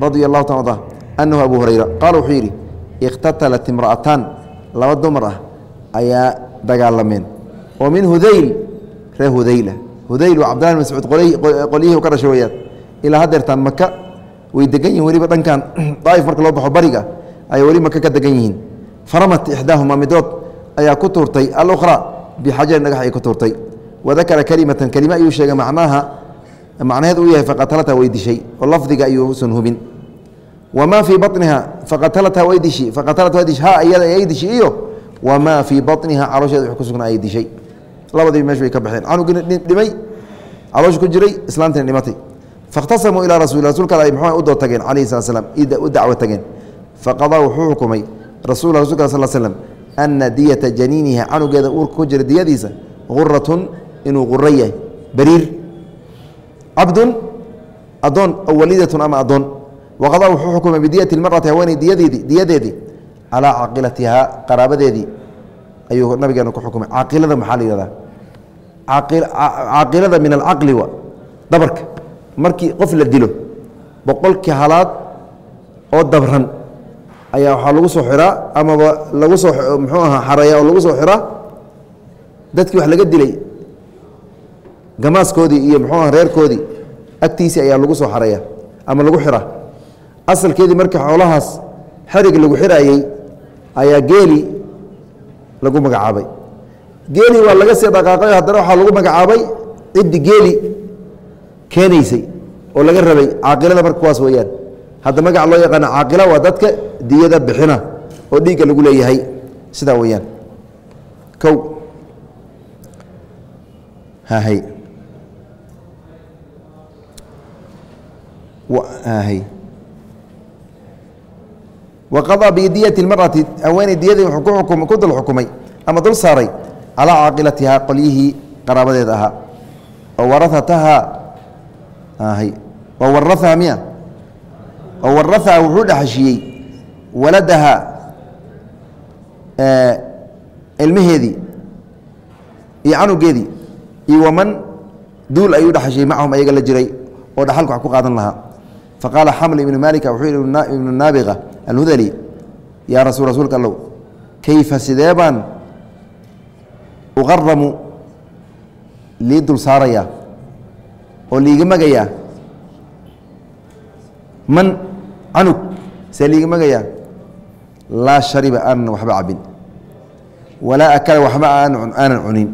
Speaker 1: radia allahu ta ada anahu abu hurayra qaala wuxuu yidhi ikhtatalat imra'ataan laba dumar ah ayaa dagaalameen oo min hudayl reer hudayla hudayl waa cabdillahi mascuud qolyihii ka dhashay weyaan ilaa haddeertaan maka way degan yihiin weliba dhankan daaif marka loo baxo bariga ayay weli maka ka degan yihiin. Faramat ixdaahuma midood ayaa ku tuurtay alukhra bixajarin dhagax ay ku tuurtay. Wadakara kelimatan kelima ayuu sheegay macnaha macnaheed uu yahay faqatalata way dishay oo lafdiga ayuusan hubin. Wamaa fii baniha faqatalatha way dishi faqatalat way dish ha iyada ay dishi iyo wamaa fii baniha caloosheeda wx ku sugnaa ay dishay. Labadiiba meeshu way ka baxeen. Canugina dhimay caloosha ku jiray islaantina dhimatay. Faاkhtasamuu ilaa rasul rasulka ay mxu u dood tageen calayhi slat slam u dacwo tageen faqadaa wuxuu xukumay rasul rasulka sal slm ana diyata janiiniha canugeeda uurka ku jira diyadiisa guratun inuu quro yahay. Bariir. Cabdun adoon walidatun ama adoon waqadaa wuxuu xukumay bidiyati marati haweeney diyadeedii diyadeedii calaa caaqilatihaa qaraabadeedii ayuu nabigeena ku xukumay. Caaqilada maxaa la yihahdaa caaqilada min alcaqli wa dabarka. Markii qof la dilo boqolkii halaad oo dabran ayaa waxaa lagu soo xiraa amaba lagu soo muxuu ahaa xareeya oo lagu soo xiraa dadkii wax laga dilay. Gamaaskoodii iyo muxuuah reerkoodii agtiisii ayaa lagu soo xareeya ama lagu xira. Asalkeedii marka xoolahaas xerig lagu xiraayey ayaa geeli lagu magacaabay. Geeli waa laga sii dhaqaaqay haddana waxaa lagu magacaabay ciddi geeli keenaysay oo laga rabay caaqilada marka kuwaas weeyaan hadda magaca loo yaqaana caaqila waa dadka diyada bixina oo dhiigga lagu leeyahay. Sidaa weeyaan. Kow. Hahay hahay waqadaa bidiyati اlmarati diyadii wuxuu ku dul xukumay ama dul saaray calaa caaqilatihaa qolyihii qaraabadeed ahaa. Oo warahatahaa hay. Oo waraaha miya oo warahaa wuxuu dhexashiyey waladaha ilmaheedii iyo canugeedii iyo waman duul ayuu dhexashiyey macahum ayaga la jiray oo dhaxalka wax ku qaadan lahaa. Faqaala xaml ibnu malika wuxuu yihi ibnu naabiqa alhudali yaa rasul rasuulka allow kayfa sidee baan uqaramu lii dul saarayaa oo liiga magayaa? Man canug see liiga magayaa laa shariba aanan waxba cabin. Walaa akala waxba aanan cunin.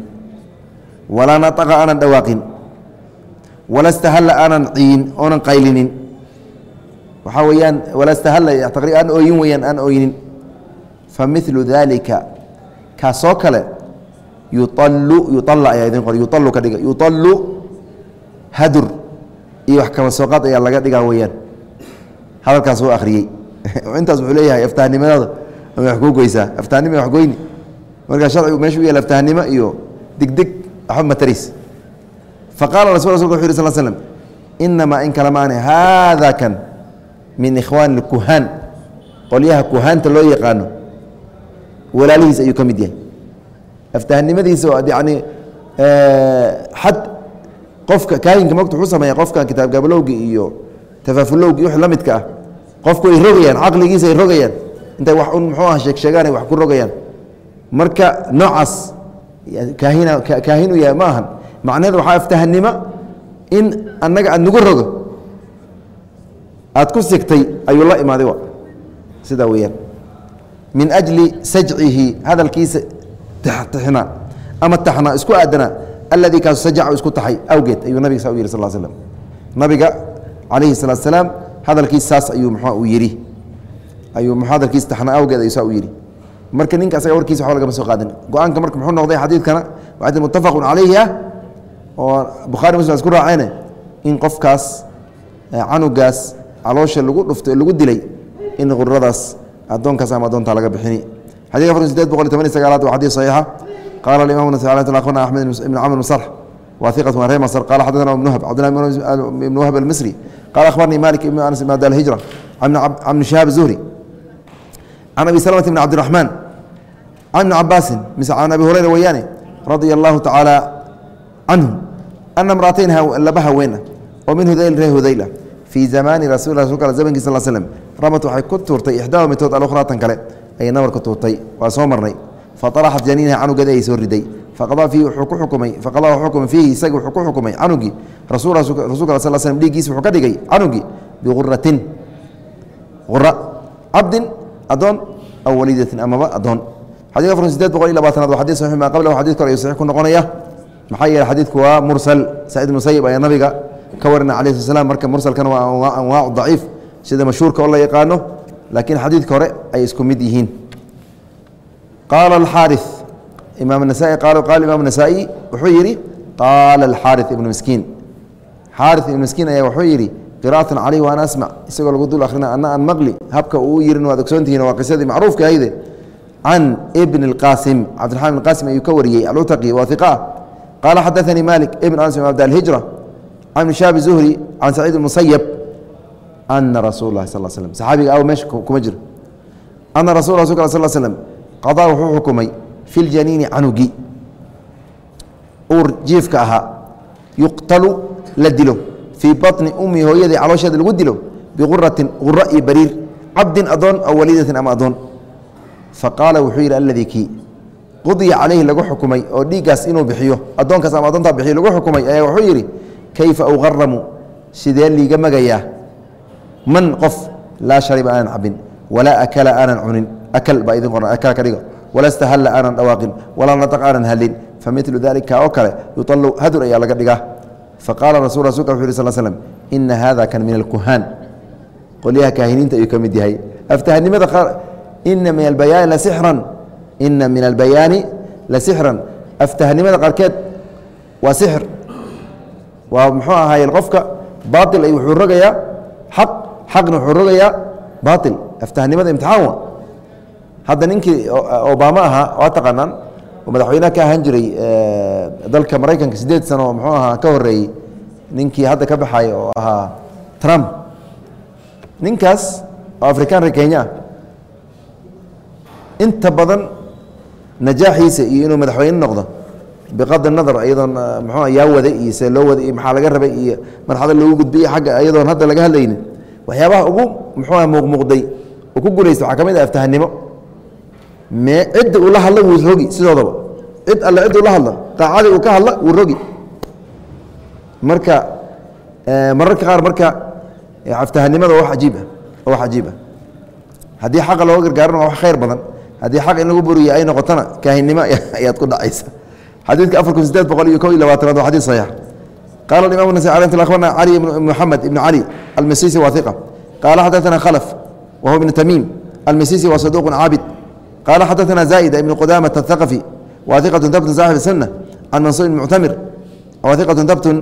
Speaker 1: Walaa nataqa aanan dhawaaqin. Wala stahalla aanan ciyin oonan qaylinin. Waxaa weeyaan wala stahalla taqri aan ooyin weyaan aan ooyinin. Fa milu dalika kaasoo kale yuallu yualla ayaa idin qor yuallu ka dhiga yuallu hadur. Iyo wax kaba sooqaad ayaa laga dhigaa weeyaan hadalkaas u akhriyey. Intaas wuxuu leeyahay aftahnimadaada ama wax kuu goysaa. Aftahnima wax goyni. Markaa sharcigu meeshu u yael aftahnimo iyo digdig waxba mataris faqala rasul rasulka wuxu yh sl slm inamaa in kale maane haada kan min ikhwaani اkuhaan qolyaha kuhaanta loo yaqaano walaalihiis ayuu ka mid yahay. Aftahnimadiisa yani xad qofka kaahinka mogta wuxuu sameeya qofka kitaab gabalowgi iyo tafaafulowgi wix la midka ah. Qofku ay rogayaan caqligiisa ay rogayaan. Intay wax un muxuu ah sheegsheegaan ay wax ku rogayaan. Marka noocaas kaahina kaahinu yahay ma ahan. Macnaheed waxaa aftahanimo in annaga aad nagu rogo. Aad ku sigtay ayuu la imaaday wa. Sidaa weeyaan. Min ajli sajcihi hadalkiisa tixna ama taxna isku aadana alladii kaasu sajaca isku taxay awgeed ayuu nabiga saa u yihi sal slm nabiga calayhi salaatu salaam hadalkiis saas ayuu u yidhi ayuu m hadalkiis taxna awgeed ayuu saa u yidhi marka ninka asaga warkiisa waxba lagama soo qaadin. Go'aanka marka muxuu noqday xadiidkana waa xadiid muttafaqun calayhi ah oo bukhari muslim isku raaceene in qofkaas canugaas caloosha lagu dhuftay oo lagu dilay in quradaas addoonkaas ama addoontaa laga bixini. Xadidka afar sideed boqol iyo toban iyo sagaalaad waa xadiid saxiixa. Qaala alimam nasai akhbarna axmed ibn camr bn sarx qala xadana ibn whb cabdillah ibn whb almisri qala akhbarnii malik ibn anas ibn abd alhijra can ibn shihaab zuhri can abi slmة bn cabdiraxmaan can ibni cabaasin mise can abi hurayra weeyaane radia allahu tacaala canhu ana mraatayn laba haween oo min hudayl ree fii zamaani rasul zamankiis sal slm ramat waxay ku tuurtay ixdaama mitood alukhraa tan kale ayay nabar ku tuurtay waa soo marnay faطaraxat janiinaha canugeeda ayay soo riday faqadaa fiihi isaga wuxuu ku xukumay canugii rasul rasulka sal slm dhiiggiisa wuxuu ka dhigay canugii biquratin qura cabdin adoon aw waliidatin amaba adoon. Xadidka afar sideed boqol iyo labaatanaad waa xadid saxix maa qablahu xadid kale ayuu saxiix ku noqonaya. Maxaa yeele xadiidku waa mursal. Saciid musayib ayaa nabiga ka warina alayh sl slam marka mursalkana waa anwaacu daciif sida mashhuurka oo la yaqaano laakiin xadiidka hore ay isku mid yihiin. Qaala alxaari imaam naai qaala imaam nasaa-i wuxuu yidhi qaala alxaari ibnu miskiin xaari ibnu miskiin ayaa wuxuu yidhi qira'atan caleyh waan asmac isagoo lagu dul akhrina ana an maqli habka uu yirin waad ogsoontihiin waa qisadii macruufka ahayde can ibn اlqaasim cabdiraxman ibn qaasim ayuu ka wariyey alutaqi waa qaala xadaanii malik ibn anas ibn abd alhijra can shaab zuhri can saciid musayab ana rasuul lah sal slm saxaabiga aw meesha kuma jiro. Ana rasul rasulk sal slm qadaa wuxuu xukumay fi ljaniini canugi. Uur jiifka ahaa yuqtalu la dilo. Fii baطni ummi hooyadii caloosheeda lagu dilo biquratin qura iyo bariir. Cabdin adoon aw waliidatin ama adoon. Faqaala wuxuu yidhi alladii kii qudiya calayhi lagu xukumay oo dhiiggaas inuu bixiyo addoonkaas ama addoontaa bixiyo lagu xukumay ayaa wuxuu yidhi kayfa uqaramu sidee liiga magayaa? Man qof laa shariba aanan cabin walaa akala aanan cunin. Akal baa idin qoran akal ka dhigo wala stahalla aanan dhawaaqin walaa nataq aanan hadlin familu dalika oo kale yuطalu hadur ayaa laga dhigaa faqaala rasul rasulka wuxu yh sl slm ina hada kan min alkuhaan qolyaha kaahiniinta ayuu ka mid yahay aftahanimada qaar ina min albayaani lasixran ina min albayaani la sixran aftahanimada qaarkeed waa sixr waa muxuu ahaay qofka baail ay wuxuu rogayaa xaq xaqna wuxuu rogayaa baail aftahanimada imtixaan wa hadda ninkii obama ahaa waa taqaanaan oo madaxweynaha ka ahaan jiray dalka maraykanka sideed sano oo muxuu ahaa ka horeeyey ninkii hadda ka baxay oo ahaa trump. Ninkaas oo afrikaan reer kenya. Inta badan najaaxiisa iyo inuu madaxweyne noqdo biqadi nadar iyadoon mxuu yaa waday iyo see loo waday iyo maxaa laga rabay iyo marxada loogu gudbay agga iyadoon hadda laga hadlaynin. Waxyaabaha ugu muxuuah muuqmuuqday oo ku guulaysta waxaa ka mid ah aftahanimo mee cidda uu la hadla wuu rogi sidoodaba cid alle cid uu la hadla qaacadii uu ka hadla wuu rogi. Marka mararka qaar marka aftahanimada waa wax ajiib ah waa wax cajiib ah. Haddii xaqa looga gargaarana waa wax khayr badan. Haddii xaq in lagu buriyo ay noqotona kaahinnimo ayaad ku dhacaysa. Xadiidka afar kun sideed boqol iyo kob iyo labaatanaad waa xadid saxiix. Qala imam nas abarna cali ibn moxamed ibn cali almisisi wa iqa qaala xadaثana khalf wa huwa ibn tamiim almisisi wa saduq caabid qaala xadaثana zaئida ibn qudamata athaqafi wa iqaة dabtun saaxib الsuna can mansuur ibn muctamir wa iqaة dabtun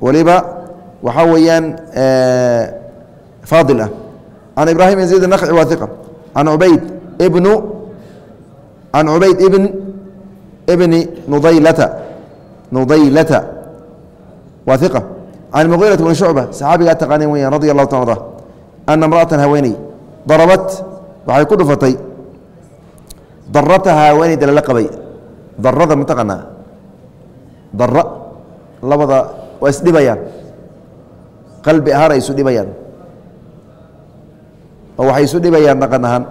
Speaker 1: waliba waxaa weeyaan faadil ah can ibrahim yaziid الnakci wa iqa can ubayd ibnu can cubayd ibn bni nudaylata nudaylata waa iqa can mugiiraة bni shucba saxaabigaa taqaaneen weyaan radi allahu ta arda ana imra'atan haweeney darabat waxay ku dhufatay darataha haweeneyda lala qabay. Darada mataqaanaa dara labada waa isdhibayaan qalbi ahaan ay isu dhibayaan. Oo waxay isu dhibayaan dhaqan ahaan.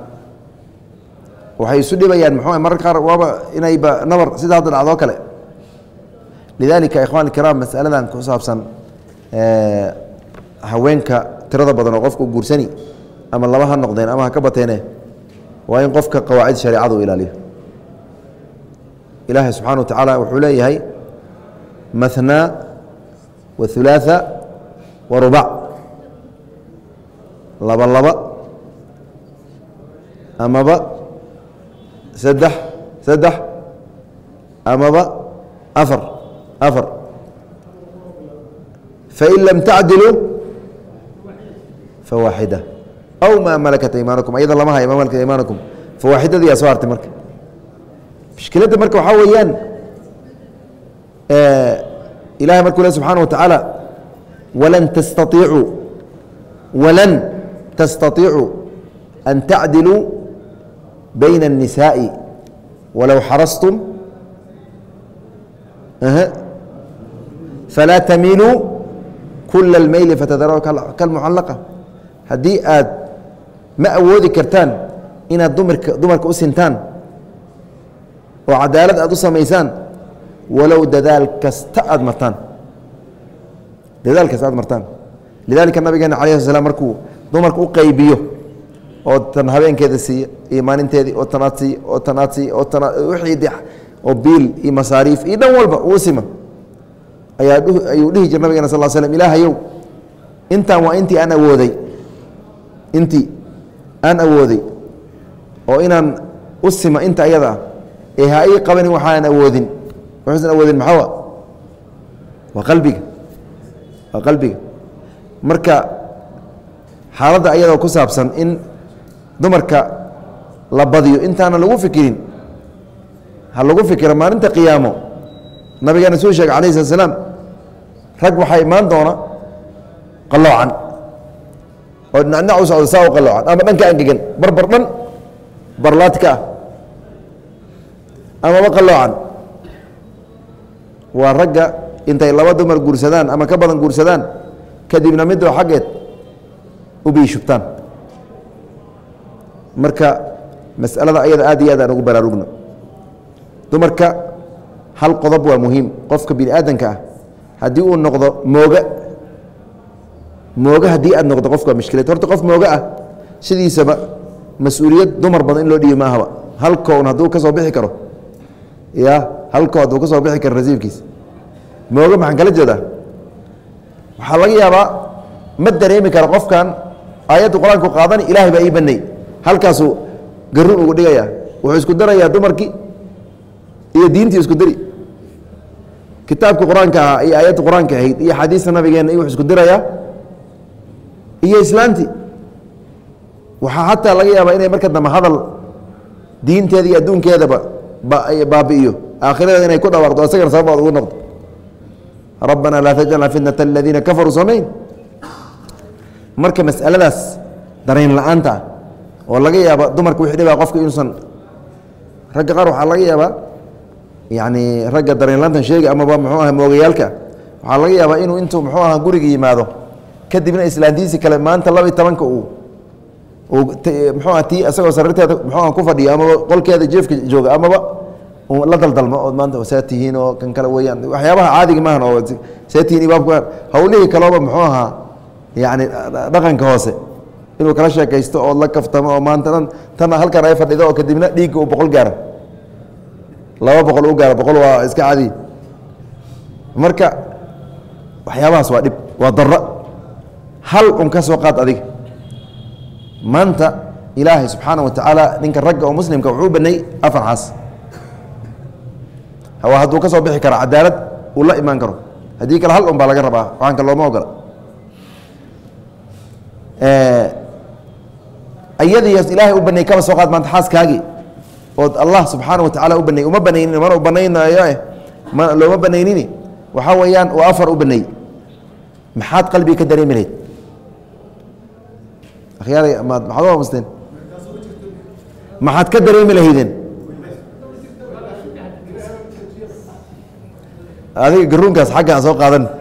Speaker 1: Waxay isu dhibayaan mxuu mararka qaar waaba inayba nabar sida hadda dhacdoo kale. Lidalika ikhwan ikiraam masaladan ku saabsan haweenka tirada badan oo qofka u guursani ama laba ha noqdeen ama ha ka bateene waa in qofka qawaacid shareecada u ilaaliyo. Ilaahay subxana wa tacaala wuxuu leeyahay mathnaa wa hulaaثa wa rubac laba laba amaba saddex saddex amaba afar afar. Fain lam tacdiluu fawaaxida aw maa malakat aymaanakum ayada lama haya maa malakat aymaanakum fawaaxidadii yaa soo hartay marka mushkiladda marka waxaa weeyaan ilahay markuu le subxaana wa tacaala walan tastaiicuu walan tastaiicuu an tacdiluu bayna الnisaaءi walow xarastum falaa tamiiluu kula اlmeyli fatadarahu kalmucallaqa haddii aad ma awoodi kartaan inaad dumarka dumarka u sintaan oo cadaalad aad u samaysaan? Walow dadaal kasta aad martaan. Dadaal kasta aad martaan. Lidalika nabigeena alah sl slam markuu dumarka u qaybiyo oo tan habeenkeeda siiya iyo maalinteedii oo tanaad siiy oo tanaad siiy oo tanaad wixii oo biil iyo masaariif iyo dhan walba uu sima. Ayaa ayuu dhihi jir nabigena sal slm ilaahayow intaan waa intii aan awooday. Intii aan awooday oo inaan u sima inta ayada ah ee ha ii qabanin waxaanan awoodin. Waxuusan awoodin maxawa waa? Qalbiga. Waa qalbiga. Marka xaaladda ayadoo ku saabsan in dumarka la badiyo intaana lagu fikirin ha lagu fikiro maalinta qiyaamo nabigeena suu sheegay alayh slat slaam rag waxaa imaan doona qaloocan oo dhinacdhinac u socda saa u qaloocan ama dhanka angegan barbar dhan barlaadka. Ah amaba qaloocan waa ragga intay laba dumar guursadaan ama ka badan guursadaan kadibna midoo xaggeed u biishubtaan marka masalada ayada aad iyo aad aan ugu baraarugno. Dumarka hal qodob waa muhiim. Qofka bini aadanka ah haddii uu noqdo mooga mooga haddii aad noqdo qofka waa mishkilad horta qof mooga ah sidiisaba mas'uuliyad dumar badan in loo dhiibi maahaba halkoon hadduu ka soo bixi karo ya halkoo hadduu ka soo bixi karo rasiibkiisa mooga maxaan kala jeedaa? Waxaa laga yaabaa ma dareemi kara qofkan aayadda qur'aanku qaadani ilaahay baa ii banay halkaasuu garuun ugu dhigaya wuxuu isku darayaa dumarkii iyo diintii isku dari. Kitaabkii qur'aanka ahaa iyo aayadda qur'aanka ahayd iyo xadiista nabigeena iyo wuxuu isku dirayaa iyo islaantii waxaa xataa laga yaabaa inay marka dambe hadal diinteeda iyo adduunkeedaba baabi'iyo. Aakhiradeeda inay ku dhawaaqdo isagana sababood ugu noqdo. Rabbanaa laa tajcalna fitnata aladiina kafaruu samayn. Marka masaladaas dareen la'aanta ah oo laga yaaba dumarka wixii dhibaa qofka inuusan ragga qaar waxaa laga yaabaa yacni ragga dareen la'aantan sheegi amaba muxuu aha moogayaalka waxaa laga yaabaa inuu intuu muxuu aha guriga yimaado kadibna islaantiisi kale maanta laba iyo tobanka aha tii isagoo sariirteeda muxuu aha ku fadhiyo amaba qolkeeda jeefka jooga amaba la daldalmo ood maanta saa oo kan kale weyaan waxyaabaha caadiga maahan oo saa tihiin hawlihii kalooba muxuu ahaa yacni dhaqanka hoose inuu kala sheekaysto oo la kaftamo oo maanta dhan tana halkan ay fadhido oo kadibna dhiigga uu boqol gaara. Laba boqol u gaara boqol waa iska cadi marka waxyaabahaas waa dhib waa daro hal un ka soo qaad adiga. Maanta ilaahay subxaana wa tacaala ninka ragga oo muslimka wuxuu banay afar xaas waa hadduu ka soo bixi karo cadaalad uu la imaan karo. Haddii kale hal un baa laga rabaa waxaanka looma ogola. Ayadiias ilaahay u banay kaba soo qaad maanta xaaskaagii. Ood allah subxaana wa tacala u banay uma banaynin mana u banaynayo eh. Ma looma banaynini waxaa weeyaan waa afar u banay maxaad qalbiga ka dareemi lahayd akhyaarey maad maxaad ka dareemi lahaydeen? Adiga garuunkaas xaggaan soo qaadan.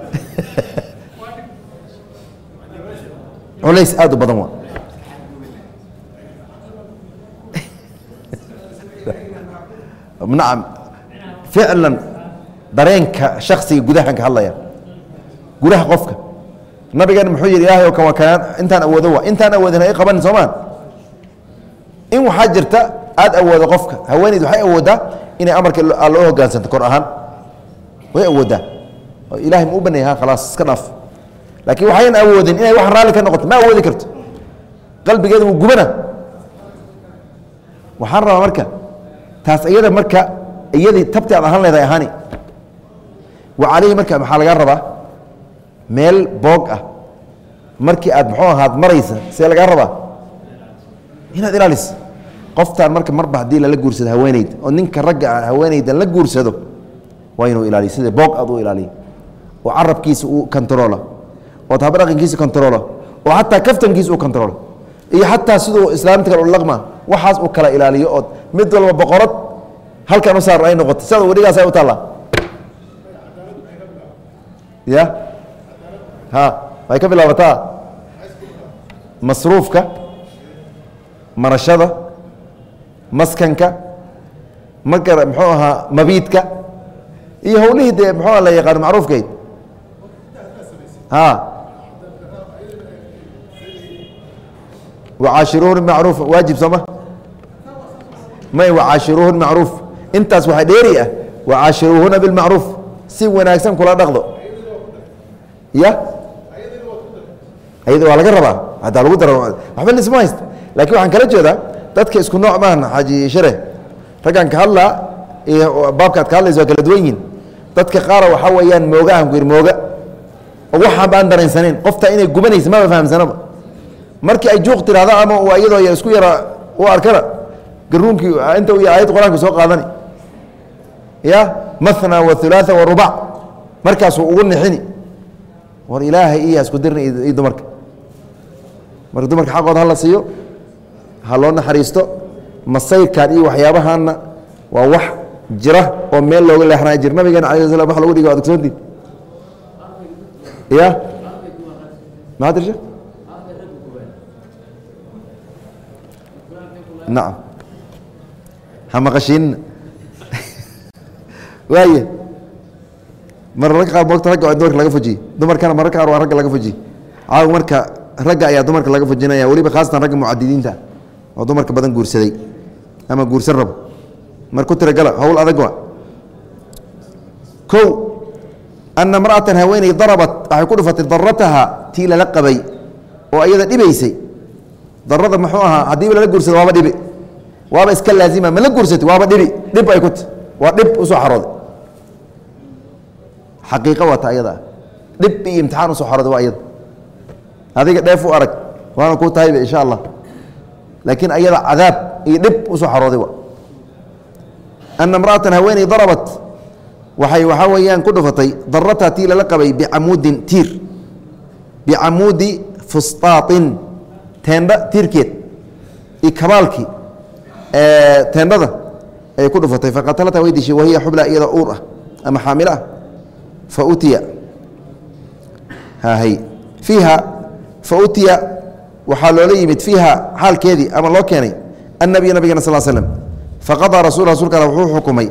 Speaker 1: Culays aada u badan waa. Nacam ficlan dareenka shaksiga gudahan ka hadlaya. Gudaha qofka nabigeena muxuu yihi ilaahay o kan intaan awoodo waa intaan awoodin hay qabanin soomaan in waxaa jirta aada awoodo qofka. Haweeneyd waxay awoodaa inay amarka loo hogaansanto kor ahaan. Way awoodaa. Oo ilahay ma u banaya ha khalaas iska dhaaf. Laakiin waxayan awoodin inay wax raalli ka noqoto. Ma awoodi karto. Qalbigeeda wuu gubana. Waxaan rabaa marka taas iyada marka iyadii tabti aad ahaan leedahay ahaani. Wa calayhi marka maxaa lagaa rabaa meel boog ah. Markii aad muxuu ahaad maraysa see lagaa rabaa? Inaad ilaaliso qoftaan marka marba haddii lala guursado haweeneyda oo ninka ragga ah haweeneyda la guursado waa inuu ilaaliyo sida boog aad u ilaaliyo oo carabkiisa uu kontaroola ood habdhaqankiisa kontaroola oo xataa kaftankiisa uu kontaroolo iyo xataa siduu islaamta kale u laqma waxaas uu kala ilaaliyo ood mid walba boqorad halkan u saaran ay noqoto siada wadhigaas ay u taallaa? Ya way ka bilaabataa? Masruufka marashada maskanka marka muxuu ahaa mabiidka iyo hawlihii dee muxuu la yaqaano macruufkeyd ha. Wacaashiruuhuna bimacruuf waajib sooma may wacaashiruuhuna macruuf. Intaas waxaa dheeri ah wacaashiruuhuna bilmacruuf si wanaagsan kula dhaqdo. Ya ayada waa laga rabaa hadaa lagu daro waxba lisma haysta laakiin waxaan kala jeedaa dadka isku nooc maahan xaaji share raggan ka hadlaa iyo baabkaad ka hadlaysa waa kala duwan yihiin dadka qaara waxaa weeyaan moogahan ku yidhi mooga. Oo waxaaba aan dareensaneyn qofta inay gubanaysa maba fahamsanaba. Markii ay juuq tiraahdo ama uu iyadoo isku yara u arkana garuunkii inta uu aayad qur'aanka soo qaadani. Ya mathna wa hulaatha wa rubac markaasuu ugu nixini. War ilaahay iyo isku dirna iyo dumarka marka dumarka xaqooda hala siiyo ha loo naxariisto masayrkan iyo waxyaabahaana waa wax jira oo meel looga leexnaya jir. Nabigeena ala slam wa lagu dhiga ad ogsoontiin ya maxaa tirsha nacam. Ha maqashiinna waaye mararka qaar mogta ragga dumarka laga fujiye dumarkana mararka qaar waa ragga laga fujiye caaw marka ragga ayaa dumarka laga fujinaya weliba khaasatan ragga mucadidiinta oo dumarka badan guursaday ama guursan rabo. Mar ku tiragala howl adag wa kow ana mra'atan haweeney darabat waxay ku dhufatay darataha tii lala qabay oo iyada dhibaysay. Darada muxuu ahaa haddiiba lala guursado waaba dhibi. Waaba iska laazima ma la guursatay waaba dhibi. Dhib ay ku ta waa dhib u soo xarooday. Xaqiiqo waa ta ayada. Dhib iyo imtixaan u soo xarooday waa iyada adiga dheef u arag waana kuu tahayba insha allah laakiin ayada cadaab iyo dhib u soo xarooday ana mra'atan haweeney darabat waxay waxaa weeyaan ku dhufatay darata tii lala qabay bicamuudin tiir. Bicamuudi fustaatin teendha tiirkeed. Iyo kabaalkii teendhada ayay ku dhufatay. Faqatalata way dishay wahiya xubla iyada uur ah ama xaamilo ah? Fa utiya. Hahay fiiha fa utiya waxaa loola yimid fiiha xaalkeedii ama loo keenay annabiy nabigana sal slm faqadaa rasul rasulka al wuxuu xukumay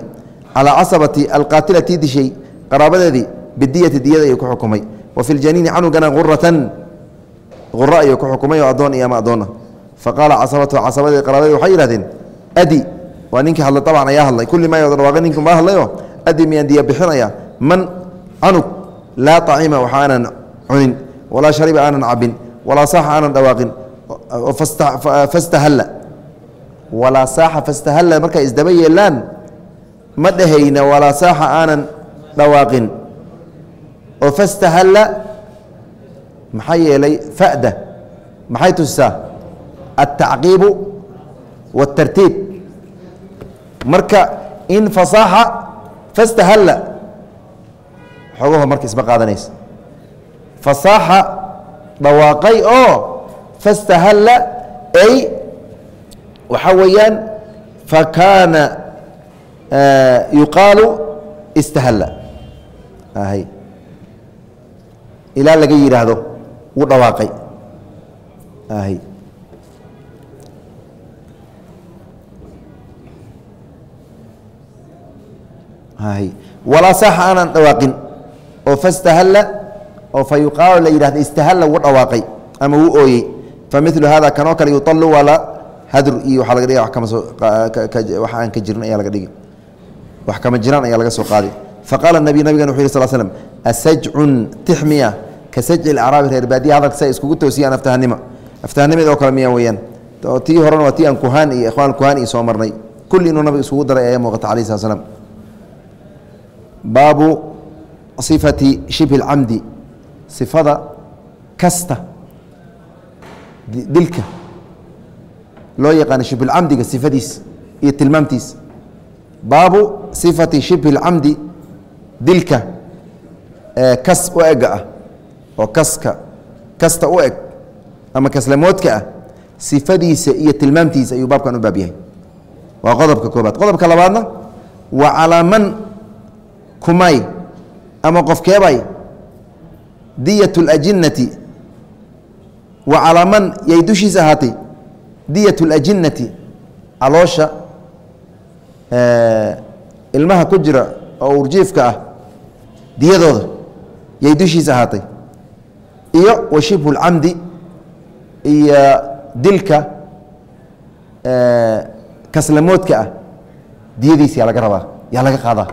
Speaker 1: calى casabati alqaatila tii dishay qaraabadeedii bidiyati diyada ayuu ku xukumay. Wa fi ljaniini canugana uratan ura ayuu ku xukumay oo addoon iyo ama addoona faqaala casabatu casabadeedi qaraabadeedi waxay yihahdeen adi waa ninkii hadlay abcan ayaa hadlay. Kulli ma dhawaaqay ninki ma hadlayo? Adi miyaan diya bixinaya? Man canug laa طacima waxa cunin walaa shariba aanan cabin walaa saaxa aanan dhawaaqin. Fastahalla. Walaa saaxa fastahalla markay isdaba yeelaan ma dhehayna walaa saaxa aanan dhawaaqin. Oo fastahalla maxaa yeelay fa'da maxay tusisaa altacqiibu waاtartiib marka in fasaaxa fastahalla xogaho marka isma qaadanaysa. Fasaaxa dhawaaqay oo fastahalla ay waxaa weeyaan fakaana yuqaalu istahalla. Ilaa laga yidhaahdo wuu dhawaaqay. Walaa saaxa aanan dhawaaqin oo fastahalla oo fa la yidhahdo istahalla wuu dhawaaqay ama wuu ooyey. Familu hada kanoo kale yualu waa la iyo waaa laga dhiga wax aan ka jirin ayaa laga dhigi wax kama jiraan ayaa laga soo qaaday. Faqaala nabi nabigan wuxu yih sl slm asajcun tixmiya ka sajci acraabi reer baadiya hadalka say iskugu toosiyaan aftahanimo. Aftahanimeed oo kale miya weyaan tii horena waa tii aan kuhaan iyo ikhwaan kuhaan iyo soo marnay. Kulli inuu nabiga iskugu daray ayaa muuqata alayh slat slam baabu صifati shibhi اlcamdi sifada kasta. Dilka. Loo yaqaano shibhulcamdiga sifadiis iyo tilmaamtiis. Baabu sifati shibhi اlcamdi dilka kas u ega ah oo kaska kasta u eg ama kaslamoodka ah sifadiisa iyo tilmaamtiisa ayuu baabkan u baab yahay. Waa qodobka koobaad qodobka labaadna waa calaa man kumay ama qofkeebay diyat اlajinati wa calaa man yay dushiisa ahaatay diyat اlajinati caloosha ilmaha ku jira oo urjiifka ah diyadooda yay dushiisa ahaatay iyo wa shibhu اlcamdi iyo dilka kaslamoodka ah diyadiisa yaa laga rabaa yaa laga qaadaa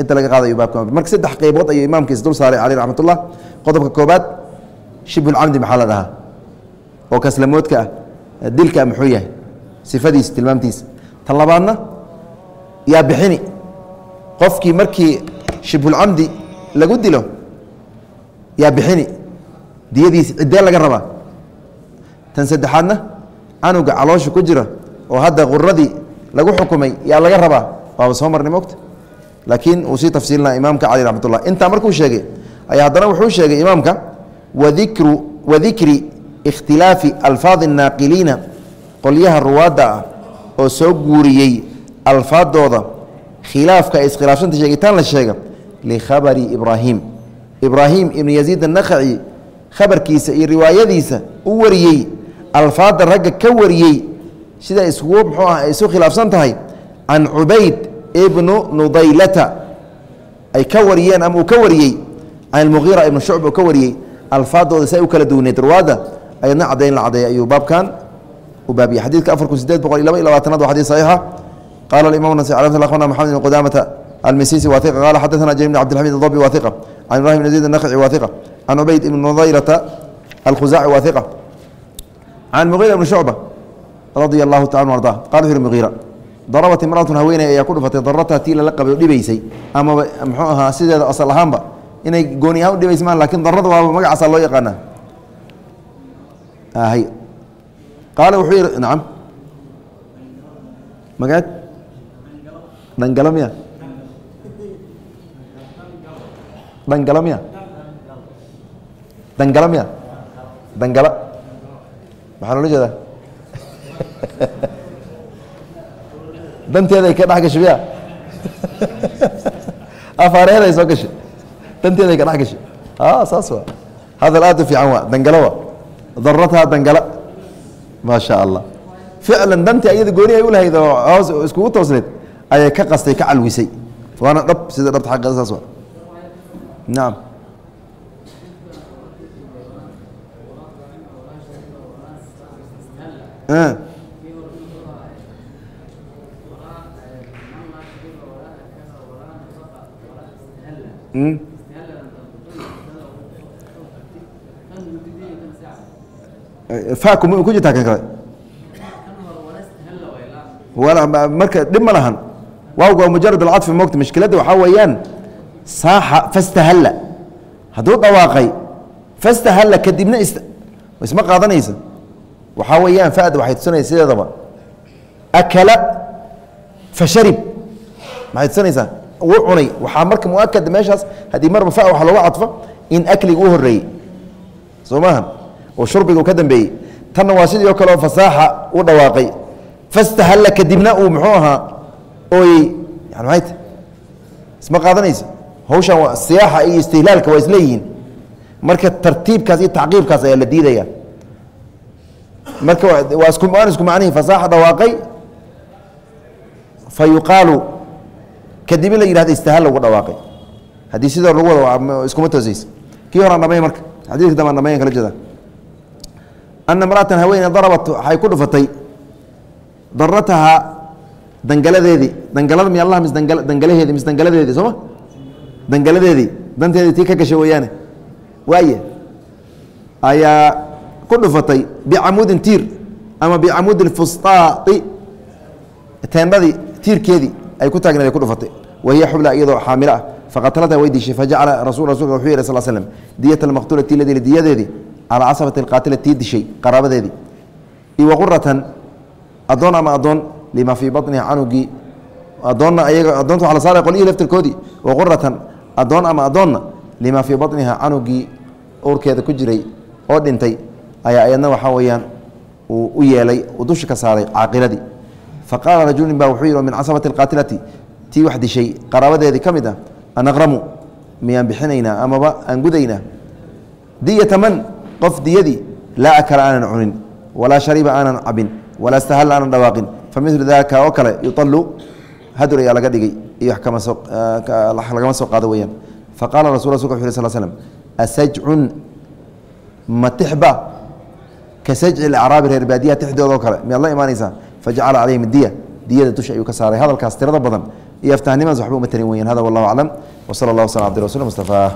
Speaker 1: inta laga qaadayo baabka marka saddex qeybood ayuu imaamkiis dul saaray caleyh raxmat ullah qodobka koobaad shibhulcamdi maxaa la dhahaa? Oo kaslamoodka ah. Dilka muxuu yahay? Sifadiisa tilmaamtiisa tan labaadna yaa bixini. Qofkii markii shibhulcamdi lagu dilo yaa bixini. Diyadiisa ciddee laga rabaa. Tan saddexaadna canuga caloosha ku jira oo hadda quradii lagu xukumay yaa laga rabaa? Waaba soo marnay mogta laakiin uu sii tafsiilina imaamka cali raxmat ullah intaa markuu sheegay ayaa haddana wuxuu sheegay imaamka wadikru wadikri ikhtilaafi alfaadi الnaaqiliina qolyaha ruwaadda ah oo soo guuriyey alfaadooda khilaafka ay iskhilaafsanta sheegitaan la sheega likhabari ibraahim. Ibraahim ibnu yaziid annakhaci khabarkiisa iyo riwaayadiisa u wariyey alfaadda ragga ka wariyey sida iskugu muxuu ah ay isu khilaafsan tahay can cubayd ibnu nudaylata ay ka wariyeen ama uu ka wariyey can ilmugiira ibnu shucb uu ka wariyey alfaadooda si ay u kala duwaneed ruwaadda ayadna caddayn la cadeeya ayuu baabkan u baabiyey xadiidka afar kun sideed boqol iyo laba iyo labaatanaad waa xadis saxiixa qala alimam nas akhbarna maxamed ibn qudamata almisisi wahiqa qala xadaثana jarir bn cabdilxamid الضبي wahiqa can ibrahim bn zayd الnakci wahiqa can cubayd ibn nudayrata alkhuzaci wahiqa can mugiira ibn shucba radia allahu taala anu arda qala wuxu uhi mugiira darabat imraatun haweeney ayaa ku dhufatay darataha tii lala oo dhibaysay. Amaba muxuu ahaa sideeda asal ahaanba inay gooni ahaan u dhibaysa maan laakiin darada waaba magacaasaa loo yaqaana hay. Qaala wuxuu yihi nacam. Magaad dhangalo miya dhangalo miya dangalo miya dangala maxaa loola jeedaa danteeday ka dhex gashay miya afaareeday soo gashay. Danteeday ka dhex gashay. A saas waa. Hadal aad u fiican waa. Dangalo waa. Darataha dangala. Maa sha allah. Ficlan dantii ayada gooni ay u lahayd oo hoos iskugu toosneed ayay ka qastay ka calwisay. Waana dhab sida dhabta xaggeeda saas waa. Nacam faku ku jirtaa kan kale marka dhib ma lahan waawga waa mujarad alcaطfi mogta mashkiladda waxaa weeyaan saaxa fastahalla hadduu dhawaaqay fastahalla kadibna isma qaadanaysa waxaa weeyaan fada waxay tusanaysa sideedaba akala fasharib maxay tusanaysaa wuu cunay. Waxaa marka muakad meeshaas haddii marba fa waxa looga cadfo in akliga u horeeyey soo maaha oo shurbiga u ka dambeeyey. Tanna waa sidii oo fasaaxa u dhawaaqay. Fastahalla kadibna uu muxuu ahaa ooyey yani maxay ta isma qaadanayso. Hawshan waa siyaaxa iyo istihlaalka waa isleeyihiin marka tartiibkaas iyo tacqiibkaas ayaa la diidaya marka waa isku waan isku macnihi fasaaxa dhawaaqay. Fa yuqaalu kadib la yihahdo istahal lagu dhawaaqay. Haddii sidoo lagu wado iskuma toosaysa kii horaan dhamay marka xadiidka dambaan dhamayan kala jeeda. Ana imra'atan haweeney darabat waxay ku dhufatay. Daratahaa dangaladeedii dangalada mi allah mis danga dangalaheedi mis dangaladeedii sooma dangaladeedii danteedii tii ka gashay weeyaane. Waaye ayaa ku dhufatay bicamudin tiir ama bicamudi lfustaai teendhadii tiirkeedii ay ku taagneed ay ku dhufatay wahiya xubla iyadoo xaamilo ah faqatalata way dishay fajacala rasul rasulka wuxuu yihi sal slm diyat almaqtuulati la diyadeedii calaa casabati alqaatila tii dishay qaraabadeedii iyo waquratan addoon ama addoon lima fii baطniha canugii adoonna ayaga addoonta waa la saaray qolyihii laftirkoodii waquratan addoon ama addoonna lima fii baطniha canugii uurkeeda ku jiray oo dhintay ayaa ayadna waxaa weeyaan uu u yeelay uu dusha ka saaray caaqiladii faqaala rajulin ba wuxuu yihi min casabati alqaatilati tii wax dishay qaraabadeedii ka mid ah anaqramu miyaan bixinaynaa amaba aan gudaynaa. Diyata man qof diyadii laa akala aanan cunin walaa shariba aanan cabin walaa stahalla aanan dhawaaqin. Fa milu daka oo kale yualu hadur ayaa laga dhigay iyo lagama soo qaado weyaan faqala rasul rasulka wuxu sl slm asajcun matixba ka sajci acraabi reer baadiyaha tixdoodoo kale. Miyaad la imaanaysaa fajacala calayhim diya diyada dusha ayuu ka saaray. Hadalkaas tirada badan iyo aftahnimadaas waxba uma tarin weyan hada wallahu aclam. Wsala allah wasl abdi rasul mustafaa